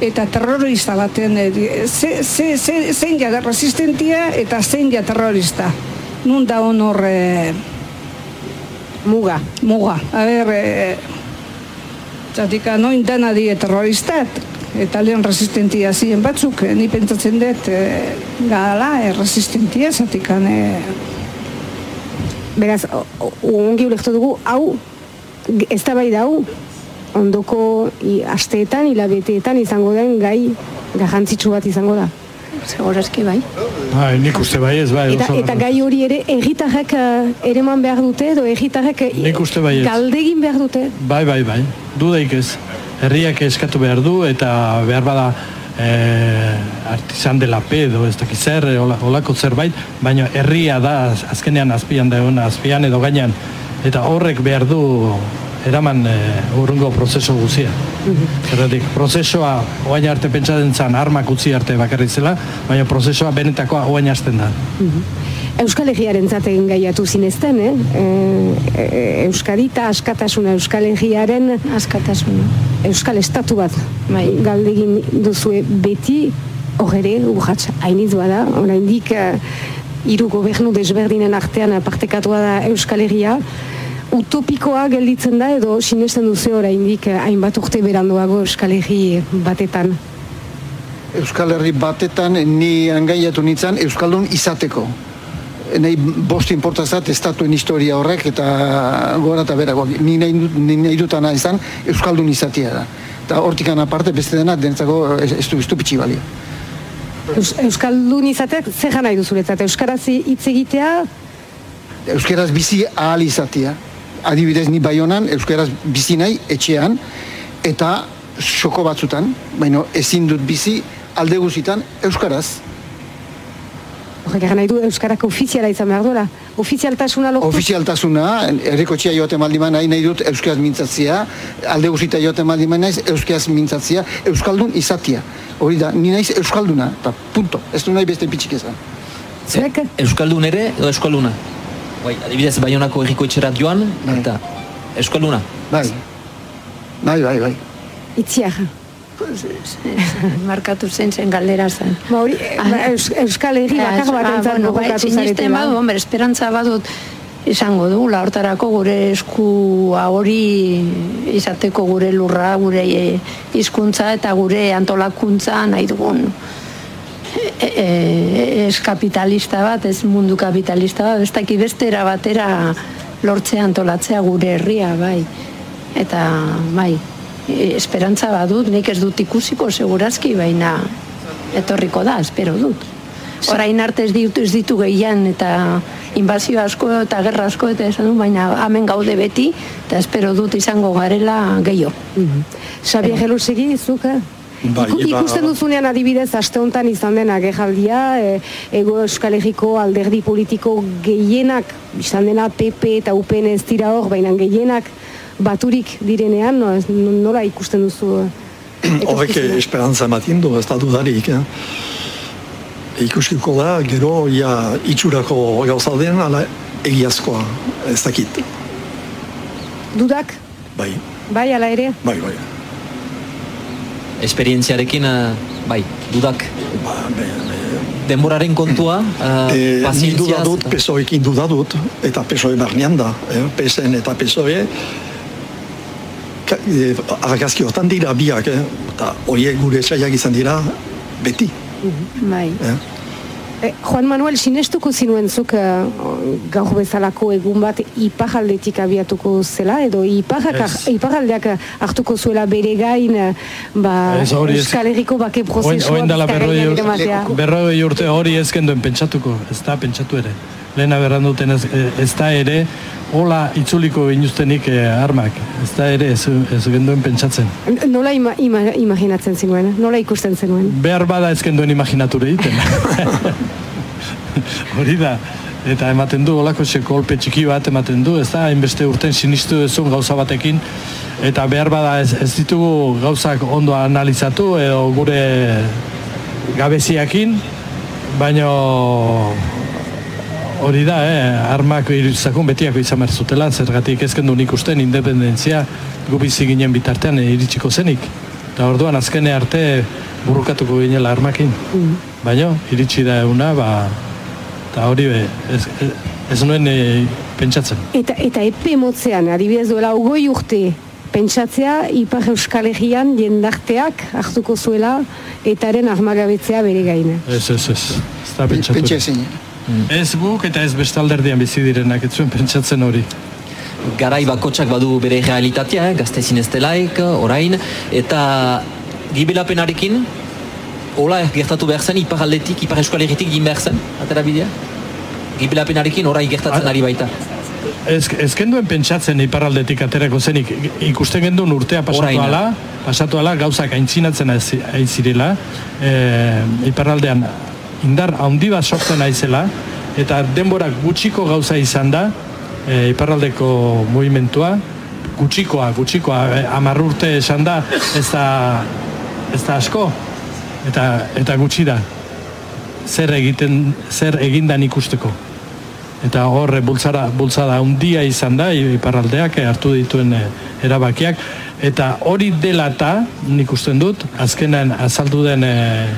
Speaker 19: eta terrorista baten eh, ze, ze, ze, zein ja resistentia eta zein ja terrorista. Nun da honor eh, muga. Muga. A ber, eh, Zatika, noin dana die terroristat, eta lehen resistentia ziren batzuk, eh, ni pentsatzen dut, e, gala, e, resistentia, zatikan, e,
Speaker 14: Beraz, ongi ulektu dugu, hau, ez da bai hau, ondoko i, asteetan, hilabeteetan izango den gai garrantzitsu bat izango da.
Speaker 13: Segurazki bai.
Speaker 18: Bai, nik uste bai ez, bai.
Speaker 14: Eta, eta gai hori ere egitarrak uh, ereman behar dute, edo egitarrak eh,
Speaker 18: Nik uste baietz.
Speaker 14: galdegin behar dute.
Speaker 18: Bai, bai, bai. Dudaik ez. Herriak eskatu behar du eta behar bada eh, artisan de la P edo ez dakiz zer, hola- holako zerbait, baina herria da az- azkenean azpian da egon, azpian edo gainean. Eta horrek behar du eraman eh, urrungo prozesu guzia. Zergatik, prozesua oain arte pentsatzen zan armak utzi arte bakarrik zela, baina prozesua benetakoa oain hasten da.
Speaker 14: Euskal Herriaren zaten gaiatu zinezten, eh? E, e, Euskadi eta askatasuna Euskal Herriaren
Speaker 13: askatasuna
Speaker 14: Euskal Estatu bat bai. galdegin duzue beti horre urratx hainitz bada, oraindik uh, hiru gobernu desberdinen artean partekatua da Euskal Herria utopikoa gelditzen da edo sinesten duzu oraindik eh, hainbat urte beranduago Euskal Herri batetan.
Speaker 16: Euskal Herri batetan ni angaiatu nintzen Euskaldun izateko. Nei bost importazat estatuen historia horrek eta gora eta beragoak. Ni nahi, ni nahi dutana izan Euskaldun izatea da. Eta hortikan aparte beste dena dentzako ez, du pitxi balio.
Speaker 14: Eus, Euskaldun izateak zer nahi duzuretzat? Euskaraz hitz egitea
Speaker 16: Euskaraz bizi ahal izatea. Adibidez ni baionan Euskaraz bizi nahi etxean eta xoko batzutan, baina ezin dut bizi alde guzitan Euskaraz.
Speaker 14: Horrek egan nahi du Euskarak ofiziala izan behar duela. Ofizialtasuna lortu.
Speaker 16: Ofizialtasuna, herriko txia joaten maldi nahi, nahi dut euskaraz mintzatzia, alde guzita joaten maldi naiz, euskaraz mintzatzia, euskaldun izatia. Hori da, ni naiz euskalduna, eta punto. Ez du nahi beste pitxik ezan.
Speaker 14: Zerek?
Speaker 17: Euskaldun ere edo Euskalduna? Bai, adibidez Baionako herriko etxerat joan, eta Euskalduna.
Speaker 16: Bai. Bai, bai, bai.
Speaker 14: Itziar.
Speaker 13: Markatu zen zen galdera zen.
Speaker 14: Ba, hori, ba, Eus, Euskal Herri bakar bat
Speaker 13: bueno, bai,
Speaker 14: gogokatu
Speaker 13: sinisten
Speaker 14: zaretela.
Speaker 13: badu, hombre, esperantza badut izango du, la hortarako gure eskua hori izateko gure lurra, gure eh, hizkuntza eta gure antolakuntza nahi dugun e, ez kapitalista bat, ez mundu kapitalista bat, ez daki beste era batera lortzea antolatzea gure herria, bai. Eta, bai, esperantza badut, nik ez dut ikusiko segurazki, baina etorriko da, espero dut. Orain arte ez ditu, ez ditu gehian eta inbazio asko eta gerra asko eta esan du, baina hemen gaude beti eta espero dut izango garela gehiago.
Speaker 14: Xabier Gelosegi, zuk, eh?
Speaker 15: Bai,
Speaker 14: Iku-
Speaker 15: ba-
Speaker 14: ikusten duzunean adibidez aste honetan izan den agerraldia, e, ego Euskal Herriko alderdi politiko gehienak, izan dena PP eta UPN ez dira hor, baina gehienak baturik direnean, no, nola ikusten duzu? eh,
Speaker 15: Horrek esperantza ematen du, ez da dudarik. Eh? Ikuskiko da, gero, ja, itxurako gauza den, ala egiazkoa, ez dakit.
Speaker 14: Dudak,
Speaker 15: Bai,
Speaker 14: bai, ala ere?
Speaker 15: bai, bai.
Speaker 17: Esperientziarekin, eh, bai, dudak. Denboraren kontua, uh,
Speaker 15: E, ni
Speaker 17: pazientziaz,
Speaker 15: duda dut,
Speaker 17: eta-
Speaker 15: pesoekin duda dut, eta pesoe barnean da, eh? PSN eta pesoe, e, argazki hortan dira biak, eh? eta horiek gure saiak izan dira beti.
Speaker 14: Bai.
Speaker 15: Eh?
Speaker 14: E, Juan Manuel, sinestuko zinuen zuk eh, gaur bezalako egun bat iparaldetik abiatuko zela, edo iparrak,
Speaker 18: Ez.
Speaker 14: iparaldeak hartuko zuela bere gain eh, ba,
Speaker 18: Ez, hori ez.
Speaker 14: Euskal Herriko bake prozesua
Speaker 18: oin dela berroi,
Speaker 14: bizkaian eramatea.
Speaker 18: berroi urte hori ez genduen pentsatuko, ez da pentsatu ere. Lehena berran duten ez, ez da ere, hola itzuliko inuztenik eh, armak, ez da ere ez, ez genduen pentsatzen.
Speaker 14: Nola ima, ima, imaginatzen zinuen, nola ikusten zenuen?
Speaker 18: Behar bada ez genduen imaginature egiten. hori da. Eta ematen du, olako kolpe txiki bat ematen du, ez da, hainbeste urten sinistu duzun gauza batekin, eta behar bada ez, ez ditugu gauzak ondo analizatu, edo gure gabeziakin, baino hori da, eh, armak iritsakun betiako izan behar zutela, zergatik ezken du nik usten independentzia gu bizi ginen bitartean eh, iritsiko zenik. Eta orduan azkene arte burrukatuko ginela armakin. Baina iritsi da euna, ba, eta hori be, ez, ez, ez nuen eh, pentsatzen.
Speaker 14: Eta, eta epe motzean, adibidez duela ogoi urte, pentsatzea Ipar Euskal Herrian jendarteak hartuko zuela etaren armagabetzea bere gaina.
Speaker 18: Ez, ez, ez. Ez da pentsatu.
Speaker 16: Pentsa ezin.
Speaker 18: Ez guk eta ez bestalderdian bizi direnak, ez zuen pentsatzen hori.
Speaker 17: garai bakotsak badu bere realitatea, eh, gaztezin ez delaik, orain, eta gibelapenarekin, hola gertatu behar zen, ipar aldetik, ipar eskual herritik egin behar zen, atera bidea? Gibelapenarekin orain gertatzen ari baita.
Speaker 18: Ez, ez genduen pentsatzen iparraldetik aterako zenik, ikusten genduen urtea pasatu
Speaker 17: Oraina.
Speaker 18: ala, pasatu ala, gauzak aintzinatzen aiz aiz zirela, e, iparraldean indar handi bat sortzen aizela, eta denbora gutxiko gauza izan da, e, iparraldeko mugimentua, gutxikoa, gutxikoa, e, hamar urte esan da, ez da, ez da asko, eta, eta gutxi da, zer egiten, zer egindan ikusteko. Eta horre bultzara, bultzada handia izan da iparraldeak eh, hartu dituen eh, erabakiak. Eta hori dela eta nik usten dut azkenan azaldu den eh,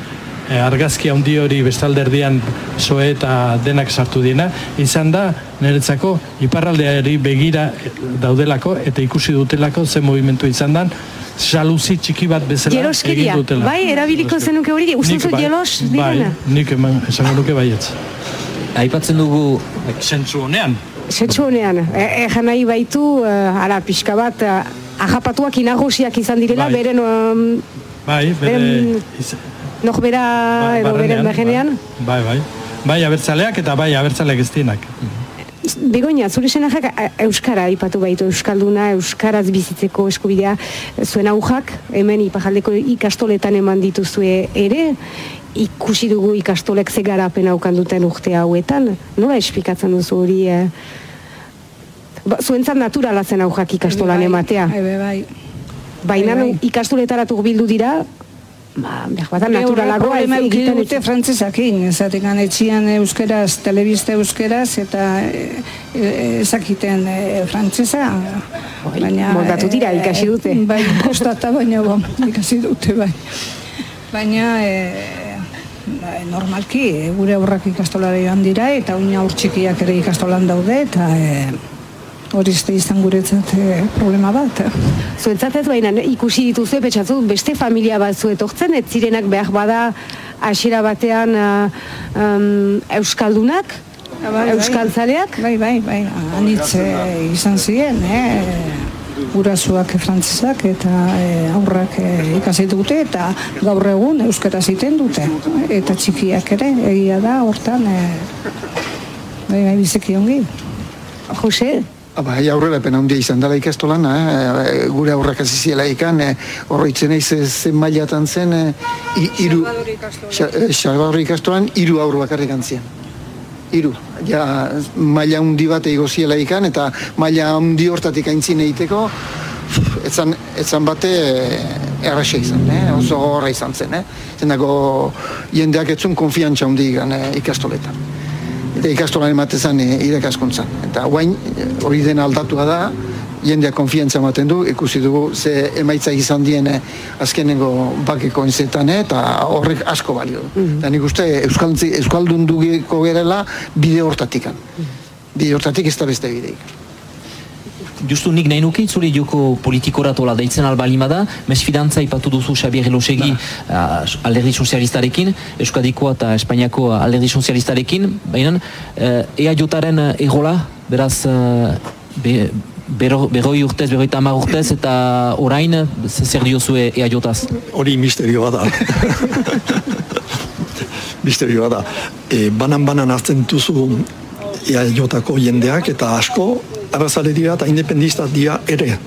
Speaker 18: eh, argazki handi hori bestalderdian soe eta denak sartu diena izan da niretzako iparraldeari begira eh, daudelako eta ikusi dutelako ze movimentu izan dan jaluzi txiki bat bezala
Speaker 14: Jeloskeria,
Speaker 18: egin dutela.
Speaker 14: bai, erabiliko zenuke hori, uste zu
Speaker 18: bai,
Speaker 14: jelos
Speaker 18: Bai,
Speaker 14: direna?
Speaker 18: nik eman, esango nuke baietz.
Speaker 17: Aipatzen dugu...
Speaker 18: Zentzu honean.
Speaker 14: Setxo honean, e, egan nahi baitu, uh, ara, pixka bat, uh, ahapatuak inagosiak izan direla,
Speaker 18: Bai.
Speaker 14: beren, um,
Speaker 18: Bai, bere...
Speaker 14: Beren-
Speaker 18: iz-
Speaker 14: norbera edo beren
Speaker 18: barrenean,
Speaker 14: begenean.
Speaker 18: Bai, bai. Bai, abertzaleak eta bai, abertzaleak ez dienak.
Speaker 14: Begoña, zure senajak Euskara aipatu baitu, Euskalduna, Euskaraz bizitzeko eskubidea, zuen aujak, hemen ipajaldeko ikastoletan eman dituzue ere, ikusi dugu ikastolek ze garapen aukan duten urte hauetan, nola esplikatzen duzu hori, eh? ba, zuentzat naturala zen aujak ikastolan ematea.
Speaker 19: Ebe, bai.
Speaker 14: Baina
Speaker 19: Bai, bai.
Speaker 14: ikastoletaratu bildu dira, ba, behar naturalagoa egiten
Speaker 19: dute frantzesakin, ezatik etxian euskeraz, telebista euskeraz, eta e, e, ezakiten e, frantzesa. Baina,
Speaker 14: moldatu dira,
Speaker 19: e,
Speaker 14: ikasi dute.
Speaker 19: Bai, postata baina bom, ikasi dute, bai. Baina, e, ba, normalki, e, gure aurrak ikastolara joan dira, eta uina aur txikiak ere ikastolan daude, eta e, hori da izan guretzat e, problema bat.
Speaker 14: Zuentzat ez baina ikusi dituzu pentsatzu beste familia batzu etortzen, ez zirenak behar bada hasiera batean uh, um, euskaldunak,
Speaker 19: bai.
Speaker 14: euskaltzaleak.
Speaker 19: Bai, bai, bai, anitz eh, izan ziren, eh? Gurasoak frantzesak eta eh, aurrak eh, ikasi dute eta gaur egun euskara ziten dute. Eta txikiak ere, egia da, hortan, eh, bai, bai, biziki ongi.
Speaker 14: Jose?
Speaker 16: Bai, aurrerapen handia izan dela ikastolan, eh, gure aurrak hasi ziela ikan, eh, horroitzen eiz zen mailatan zen, eh, iru, eh, Salvador ikastolan, iru aur bakarrik antzien. Iru. Ja, maila handi bat ego ikan, eta maila handi hortatik aintzin egiteko, etzan, etzan bate eh, izan, eh? oso gogorra izan zen. Eh? Zenako jendeak etzun konfiantza handi ikan eh, ikastoletan eta ikastolan ematezan e, irakaskuntzan. Eta guain eh, hori dena aldatua da, jendeak konfiantza ematen du, ikusi dugu ze emaitza izan dien eh, azkenengo bakeko enzetan, eh, eta horrek asko balio du. Eta nik uste Euskaldun, Euskaldun dugiko gerela bide hortatikan. Bide hortatik ez da beste bideik.
Speaker 17: Justu nik nahi nuke itzuli joko politikoratola deitzen albalima da, mesfidantza ipatu duzu Xabier Elosegi uh, alderdi sozialistarekin, Euskadikoa eta Espainiako alderdi sozialistarekin, baina uh, ea jotaren uh, egola, beraz, uh, be, bero, beroi urtez, beroi tamar urtez, eta orain, zer diozue ea jotaz?
Speaker 15: Hori misterioa da. misterioa da. E, banan-banan hartzen duzu ea jotako jendeak eta asko abrazale dira eta independista dira ere.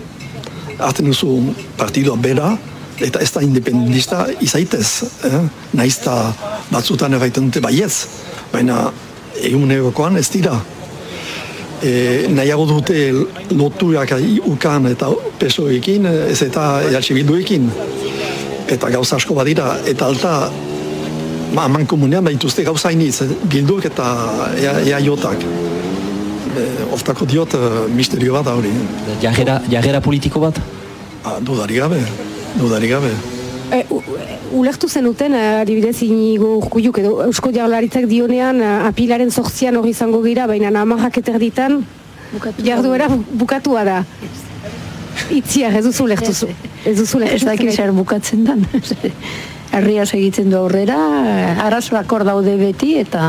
Speaker 15: Hartzen duzu partidua bera, eta ez da independista izaitez. Eh? Naizta batzutan erraiten dute baietz, baina egunerokoan ez dira. E, nahiago dute loturak ukan eta pesoekin, ez eta ehatxe bilduekin. Eta gauza asko badira, eta alta ma, aman behituzte gauza iniz, bilduk eta ea, ea jotak. E, oftako diot misterio bat hori.
Speaker 17: Jagera, jagera politiko bat?
Speaker 15: Ah, dudari gabe, dudari gabe.
Speaker 14: E, u, ulertu zenuten, adibidez, inigo urkuiuk edo Eusko Jaurlaritzak dionean apilaren sortzian hori izango gira, baina amarrak eterditan jarduera bukatua da. Itziar, ez duzu ulertu zu. Ez duzu
Speaker 13: Ez dakit zer bukatzen dan. Herria segitzen du aurrera, arazoak hor daude beti eta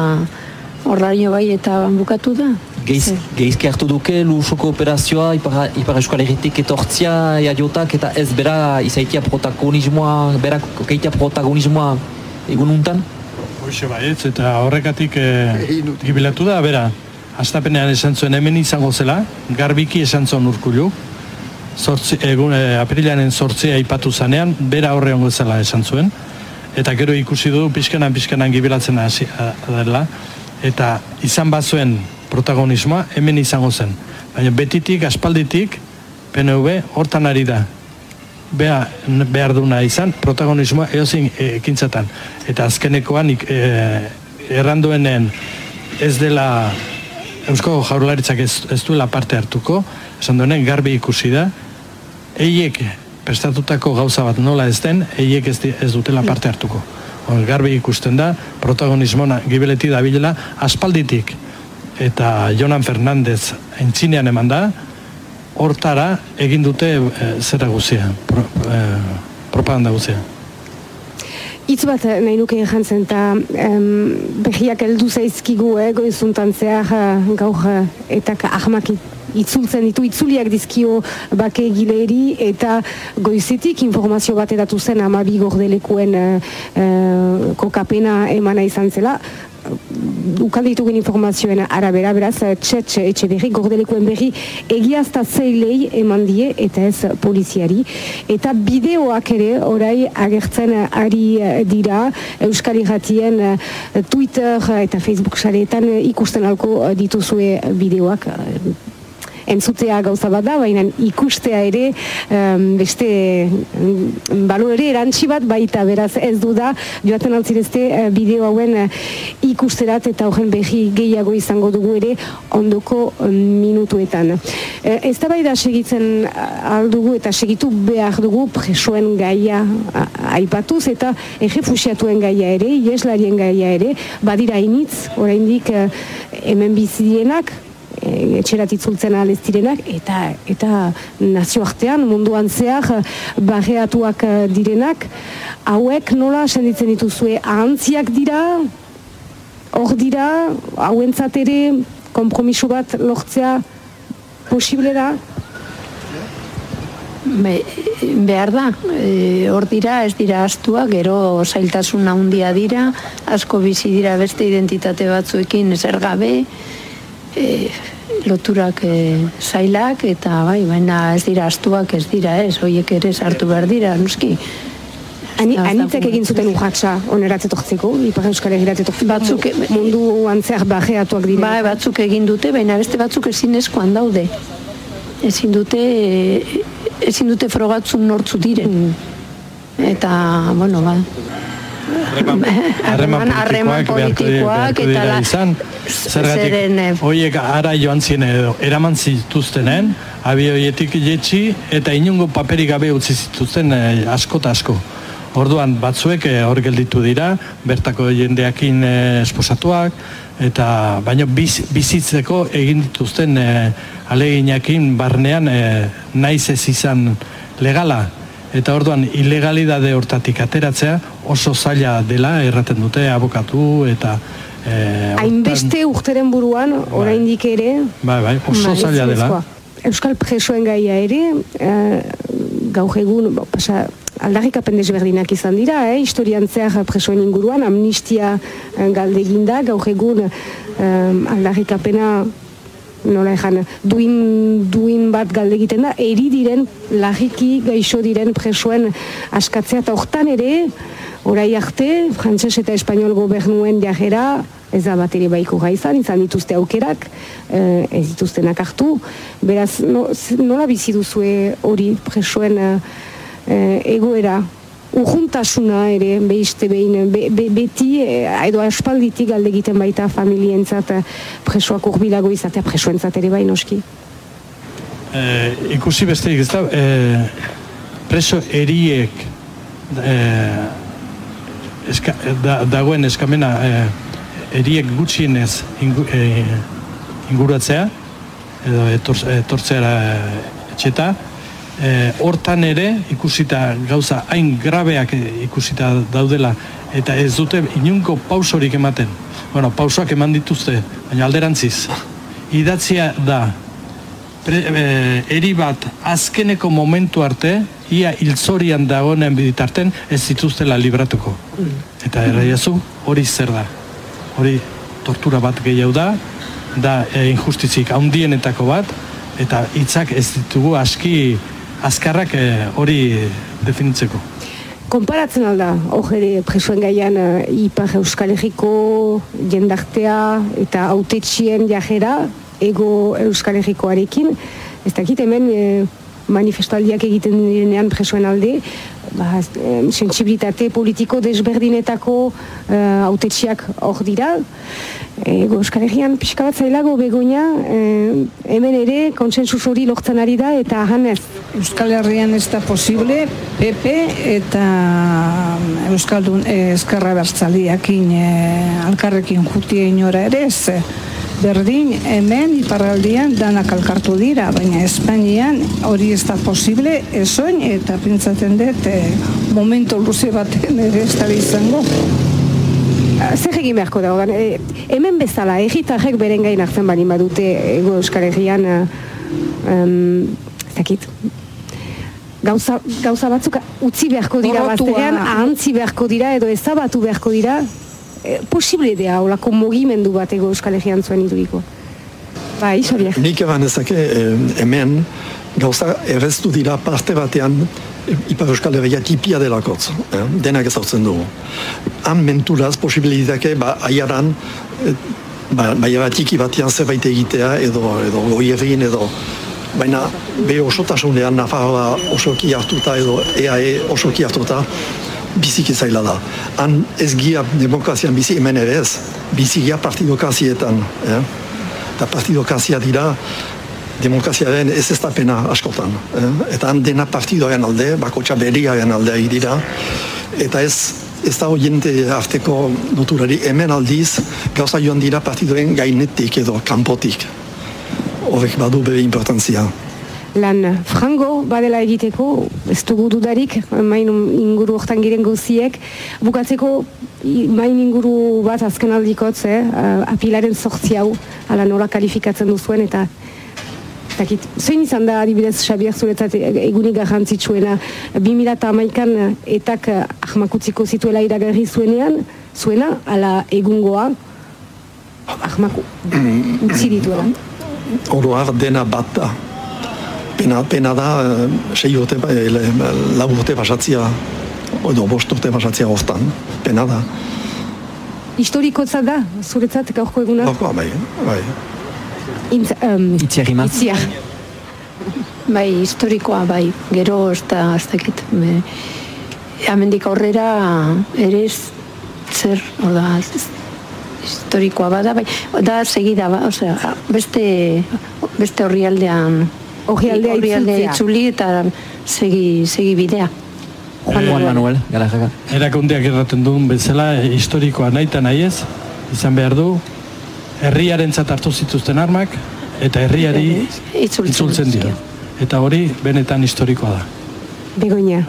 Speaker 13: horraino bai eta bukatu da.
Speaker 17: Geiz, geizki hartu duke lusoko operazioa ipar, ipar euskal herritik etortzia eaiotak eta ez bera izaitia protagonismoa, bera keitia protagonismoa egun untan?
Speaker 18: Hoxe baietz, eta horrekatik e, gibilatu da, bera, astapenean esan zuen hemen izango zela, garbiki esan zuen urkulu, sortzi, egun, e, aprilaren sortzea aipatu zanean, bera horre ongo zela esan zuen, eta gero ikusi du pixkanan pixkanan gibilatzen hasi dela, eta izan bat zuen protagonismoa hemen izango zen. Baina betitik, aspalditik, PNV hortan ari da. Bea, behar duna izan, protagonismoa eozin ekintzatan. Eta azkenekoan e, erranduenen ez dela Eusko Jaurlaritzak ez, ez duela parte hartuko, esan duenen garbi ikusi da, eiek prestatutako gauza bat nola ez den, eiek ez, ez dutela parte hartuko. garbi ikusten da, protagonismona gibeleti da bilela, aspalditik, eta Jonan Fernandez entzinean eman da, hortara egin dute e, zera guzia, pro, e, propaganda guzia.
Speaker 14: Itz bat nahi nuke jantzen, eta um, behiak heldu zaizkigu, eh, goizuntan zehar gaur eta ahmak itzultzen ditu, itzuliak dizkio bake egileri eta goizetik informazio bat edatu zen amabi gordelekuen uh, kokapena emana izan zela, ukan ditugun informazioen arabera, beraz, txetx etxe berri, gordelekuen berri, egiazta zeilei eman die eta ez poliziari. Eta bideoak ere, orai agertzen ari dira, Euskal Iratien Twitter eta Facebook sareetan ikusten alko dituzue bideoak entzutea gauza bat da, baina ikustea ere um, beste um, balu ere erantzi bat baita beraz ez du da joaten altzirezte uh, bideo hauen uh, ikusterat eta horren behi gehiago izango dugu ere ondoko minutuetan. Uh, ez da bai da segitzen aldugu eta segitu behar dugu presoen gaia aipatuz eta errefusiatuen gaia ere, ieslarien gaia ere, badira initz, oraindik uh, hemen etxerat itzultzen ez direnak eta eta nazioartean munduan zehar barreatuak eh, direnak. Hauek nola senditzen dituzue? Ahantziak dira hor dira hauentzat ere kompromisu bat lortzea posible da?
Speaker 13: Be, behar da, e, hor dira, ez dira astuak, gero zailtasun handia dira, asko bizi dira beste identitate batzuekin zer gabe, e, loturak e, zailak eta bai, baina ez dira astuak ez dira ez, hoiek ere sartu behar dira, nuski.
Speaker 14: Ani, anitzek egin zuten urratxa oneratze tortzeko, Ipar Euskal Egiratze
Speaker 13: Batzuk,
Speaker 14: mundu antzeak bajeatuak dira.
Speaker 13: Bai, batzuk egin dute, baina beste batzuk ezin eskoan daude. Ezin dute, ezin dute frogatzun nortzu diren. Eta, bueno, ba,
Speaker 18: harreman politikoak eta la izan. zergatik hoiek ara joan zien edo eraman zituztenen abi hoietik jetxi eta inungo paperik gabe utzi zituzten asko eta asko. Orduan batzuek eh, hor gelditu dira, bertako jendeakin eh, esposatuak, eta baino biz, bizitzeko egin dituzten eh, aleginakin barnean eh, naiz ez izan legala. Eta orduan ilegalidade hortatik ateratzea oso zaila dela erraten dute abokatu eta eh,
Speaker 14: Hainbeste urteren buruan, oraindik ere,
Speaker 18: Bai, bai, oso
Speaker 14: Bai,
Speaker 18: zaila dela.
Speaker 14: Euskal presoen gaia ere, eh, gaur egun, bo, pasa, aldarrikapen desberdinak izan dira, eh? historian zehar presoen inguruan, amnistia eh, galde eginda, gaur egun eh, aldarrikapena nola ejan, duin, duin bat galde egiten da, eri diren, lagiki gaixo diren presoen askatzea, eta hortan ere, orai arte, frantses eta espainol gobernuen jajera, ez da bat ere baiko izan, izan dituzte aukerak, eh, ez dituztenak hartu, beraz, no, nola bizi duzue hori presoen eh, eh, egoera, urjuntasuna ere, behiste behin, be, be, beti, eh, edo aspalditik galde egiten baita familientzat eh, presoak urbilago izatea, presoentzat ere bai noski.
Speaker 18: Eh, ikusi besterik ez da, eh, preso eriek eh, eska, da, dagoen eskamena eh, eriek gutxienez ingu, eh, inguratzea edo etor, etortzea etxeta eh, hortan ere ikusita gauza hain grabeak eh, ikusita daudela eta ez dute inunko pausorik ematen bueno, pausoak eman dituzte baina alderantziz idatzia da pre, eh, eri bat azkeneko momentu arte, ia hilzorian dagoenen bitarten ez zituztela libratuko. Eta erraiazu, hori zer da. Hori tortura bat gehiago da, da e, injustizik handienetako bat, eta hitzak ez ditugu aski azkarrak eh, hori definitzeko.
Speaker 14: Konparatzen alda, hor ere presoen gaian uh, Ipar Euskal Herriko jendartea eta autetxien jajera ego Euskal Herrikoarekin. Ez dakit hemen eh, manifestaldiak egiten direnean presoen alde, ba, sensibilitate politiko desberdinetako uh, autetxiak hor dira. Ego Euskal Herrian pixka bat zailago begonia, eh, hemen ere konsensus hori lortzen ari da eta hanez.
Speaker 19: Euskal Herrian ez da posible, PP eta Euskaldun eh, Eskerra Bertzaliakin eh, alkarrekin jutie inora ere ez. Berdin, hemen, iparraldian, danak alkartu dira, baina Espainian hori ez da posible, esoin, eta pentsatzen dut, eh, momento luze baten ere ez da izango.
Speaker 14: Zer egin beharko da, ordan, e, hemen bezala, egitarrek beren gain hartzen bali badute ego Euskal Herrian, um, ez dakit, gauza, gauza batzuk utzi beharko dira
Speaker 19: Gorrotua.
Speaker 14: bazterrean, ahantzi beharko dira edo ezabatu beharko dira, e, posible dea, olako mugimendu bat ego Euskal Herrian zuen iduriko. Bai, Xabier.
Speaker 15: Nik eban ezake eh, hemen gauza erreztu dira parte batean eh, Ipar Euskal Herria tipia delakotz, eh? denak ezautzen dugu. Han menturaz posibilitake ba, aiaran eh, ba, baiara tiki batean zerbait egitea edo, edo goierrin edo baina be osotasunean Nafarroa osoki hartuta edo EAE osoki hartuta biziki zaila da. Han ez gia demokrazian bizi hemen ere ez, bizi gia partidokazietan. Eh? Eta partidokazia dira demokraziaren ez ez pena askotan. Eh? Eta han dena partidoaren alde, bakotxa berriaren alde dira. Eta ez ez dago jente arteko noturari hemen aldiz gauza joan dira partidoen gainetik edo kanpotik. Horrek badu bere importantzia.
Speaker 14: Lan frango badela egiteko, ez dugu dudarik, main inguru hortan giren gauziek, bukatzeko main inguru bat azken aldikotz, eh, apilaren sortzi hau, ala nola kalifikatzen duzuen, eta ez dakit, zein izan da adibidez Xabier zuretzat egunik garrantzitsuena 2008an etak ahmakutziko zituela iragarri zuenean, zuena, ala egungoa, ahmaku, utzi dituela.
Speaker 15: Oroar dena bat. Pena, pena da, eh, sei urte, ba- eh, lau urte pasatzia, edo bost urte pasatzia hortan. Pena da.
Speaker 14: Historikotza da, zuretzat gaurko eguna?
Speaker 15: Gaurkoa bai, bai.
Speaker 14: Intz, um,
Speaker 17: Itziarrima.
Speaker 14: Itziar.
Speaker 13: Bai, historikoa bai, gero ez da, ez dakit, me, hemendik aurrera ere ez, zer, hor da, ez- historikoa bada, bai, da segida, ba, osea, beste, beste horrialdean,
Speaker 14: Orrialdea itzultzea.
Speaker 13: itzuli eta segi, segi bidea.
Speaker 17: Juan, Juan Manuel, Galarraga.
Speaker 18: Erakundeak erraten duen bezala historikoa nahi eta nahi ez, izan behar du, herriaren hartu zituzten armak, eta herriari itzultzen dira. Eta hori benetan historikoa da.
Speaker 14: Begoña.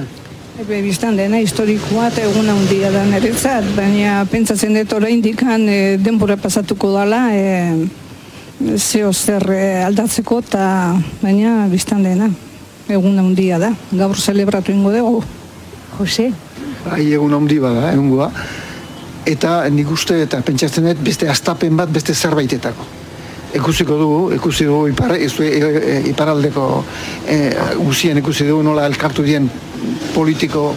Speaker 19: Ebe biztan dena historikoa eta egun handia da niretzat, baina pentsatzen dut oraindik e, denbora pasatuko dala e, zeo zer e, aldatzeko eta baina biztan dena egun handia da, gaur zelebratu ingo dugu.
Speaker 14: Jose?
Speaker 16: Bai, egun handi bada, egungoa. Eta nik uste eta pentsatzen dut beste astapen bat beste zerbaitetako. Ikusiko dugu, ikusi dugu ipar, ez du, e, e, iparaldeko e, guzien ikusi dugu nola elkartu dien politiko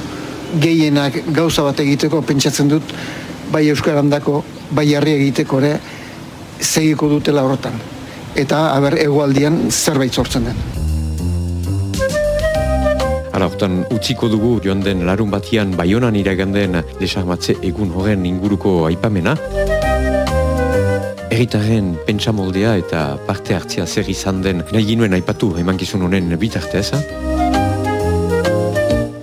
Speaker 16: gehienak gauza bat egiteko pentsatzen dut bai Euskarandako, bai jarri egiteko ere segiko dutela horretan. Eta haber egualdian zerbait sortzen den.
Speaker 1: Hala, hortan, utziko dugu joan den larun batian baionan iraganden desarmatze egun horren inguruko aipamena. Erritaren pentsamoldea eta parte hartzia zer izan den nahi ginuen aipatu emankizun honen bitartez.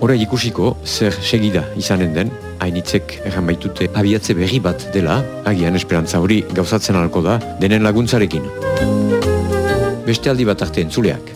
Speaker 1: Hora ikusiko zer segida izanen den, hainitzek erran baitute abiatze berri bat dela, agian esperantza hori gauzatzen alko da, denen laguntzarekin. Beste aldi bat arte entzuleak.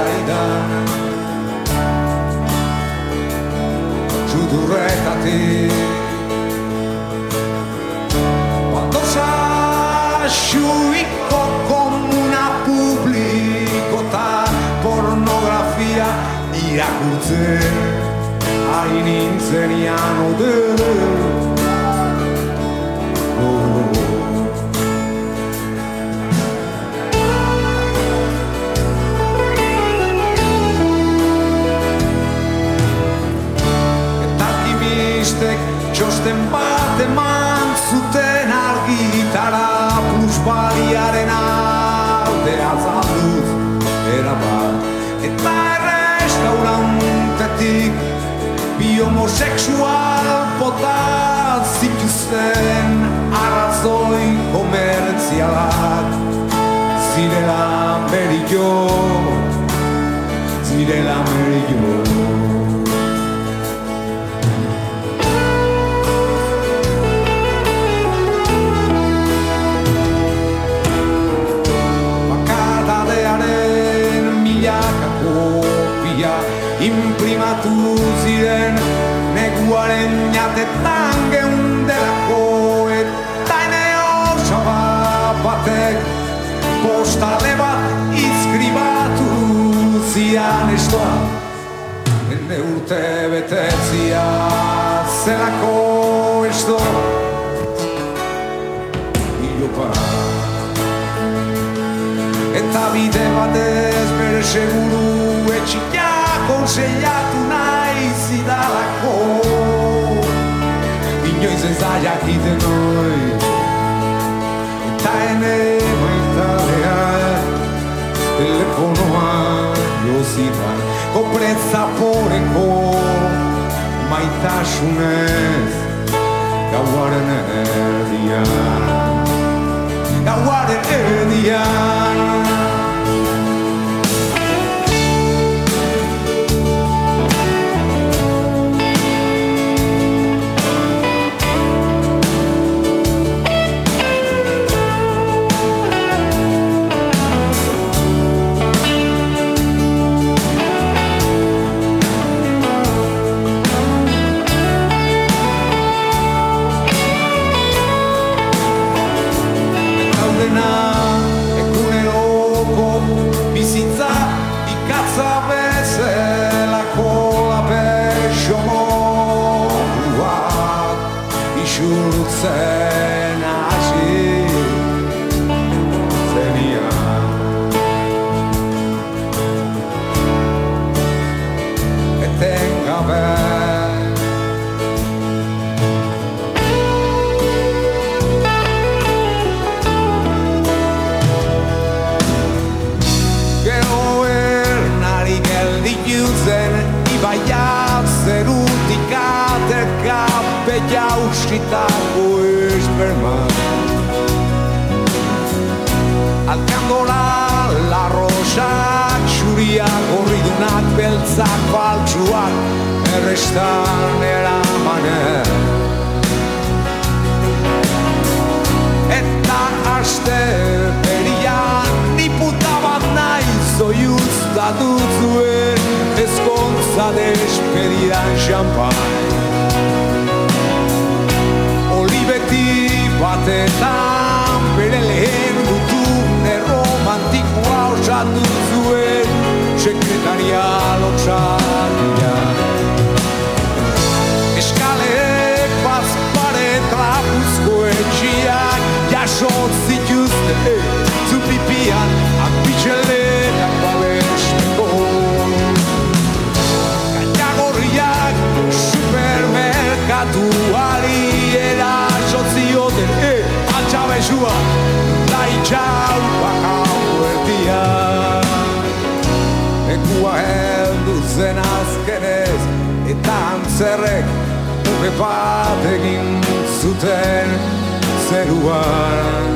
Speaker 20: Zitzaidan Judurretatik Badosa xuiko komuna publikotan pornografia irakurtzen hain nintzen ian txosten bat eman zuten argitara plusbaliaren alde azaldut erabat. Eta errestaurantetik bi homosexual botat zituzten arrazoi komertzialak. Zirela merillo, zirela merillo urte betetzia zelako estoa Iopa Eta bide batez bere seguru etxia konseiatu nahi zidalako. Inoiz ez da jakiten hoi Eta ene maitadea telefonoa jozidan Kopretza poreko maitasunez Gauaren erdian Gauaren erdian Errestan eramanen Eta aste berian Ni puta bat nahi zoiuz datu zuen Ezkontza despedidan xampan Olibeti batetan Bere lehen gutune romantikoa osatu zuen Sekretaria lotxatia Antzerrek Upe bat egin zuten zeruan.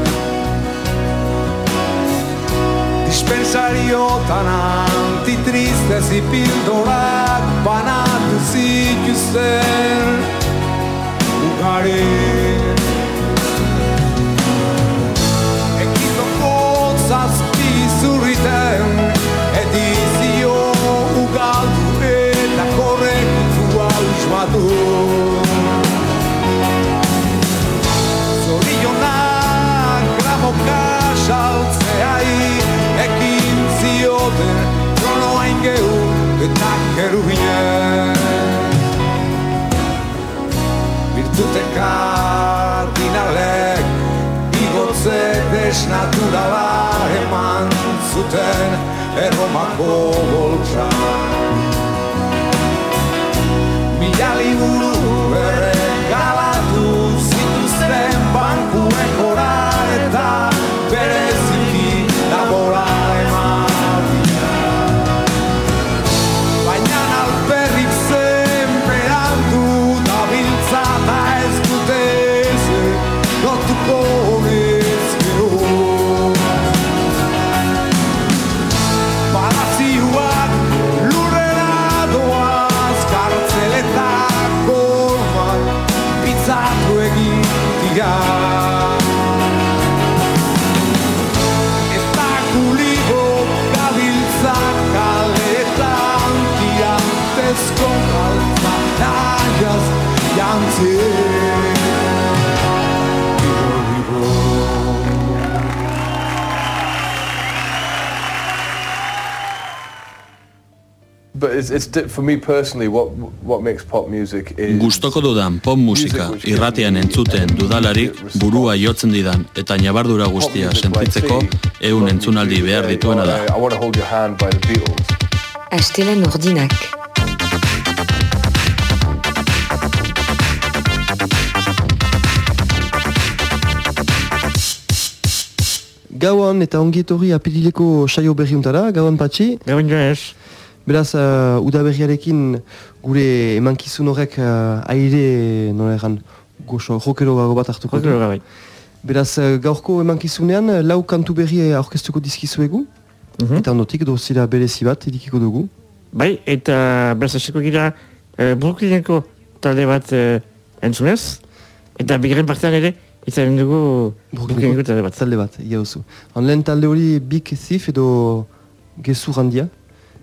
Speaker 20: Dispensariotan antitristez ipildorak Banatu zituzten Ugari. Ekitoko zazpi zurriten Edizio zioten tronoa ingeu eta kerubinen Virtute kardinalek Igotze desnaturala eman zuten Erromako boltsa. Mila liburu erregalatu
Speaker 21: Gustoko dudan pop musika irratean entzuten dudalarik burua jotzen didan eta ñabardura guztia sentitzeko ehun entzunaldi behar dituena da.
Speaker 22: I want to hold your hand by the Beatles.
Speaker 23: Astelen ordinak.
Speaker 24: Gauan eta ongietorri apirileko saio berriuntara, gauan patxi.
Speaker 25: Gauan joez.
Speaker 24: Beraz, uh, udaberriarekin gure emankizun horrek uh, aire, nola egan, goxo, jokero gago bat hartuko
Speaker 26: bai.
Speaker 24: Beraz, uh, gaurko emankizunean, uh, lau kantu berri aurkeztuko dizkizuegu,
Speaker 26: Mhm.
Speaker 24: eta ondotik dozira berezi bat edikiko dugu.
Speaker 26: Bai, eta beraz hasiko gira uh, Brooklyneko talde bat uh, entzunez, eta bigarren partean ere, izan dugu Brooklyneko talde bat.
Speaker 24: Talde bat, jauzu. Han lehen talde hori Big Thief edo gezur handia,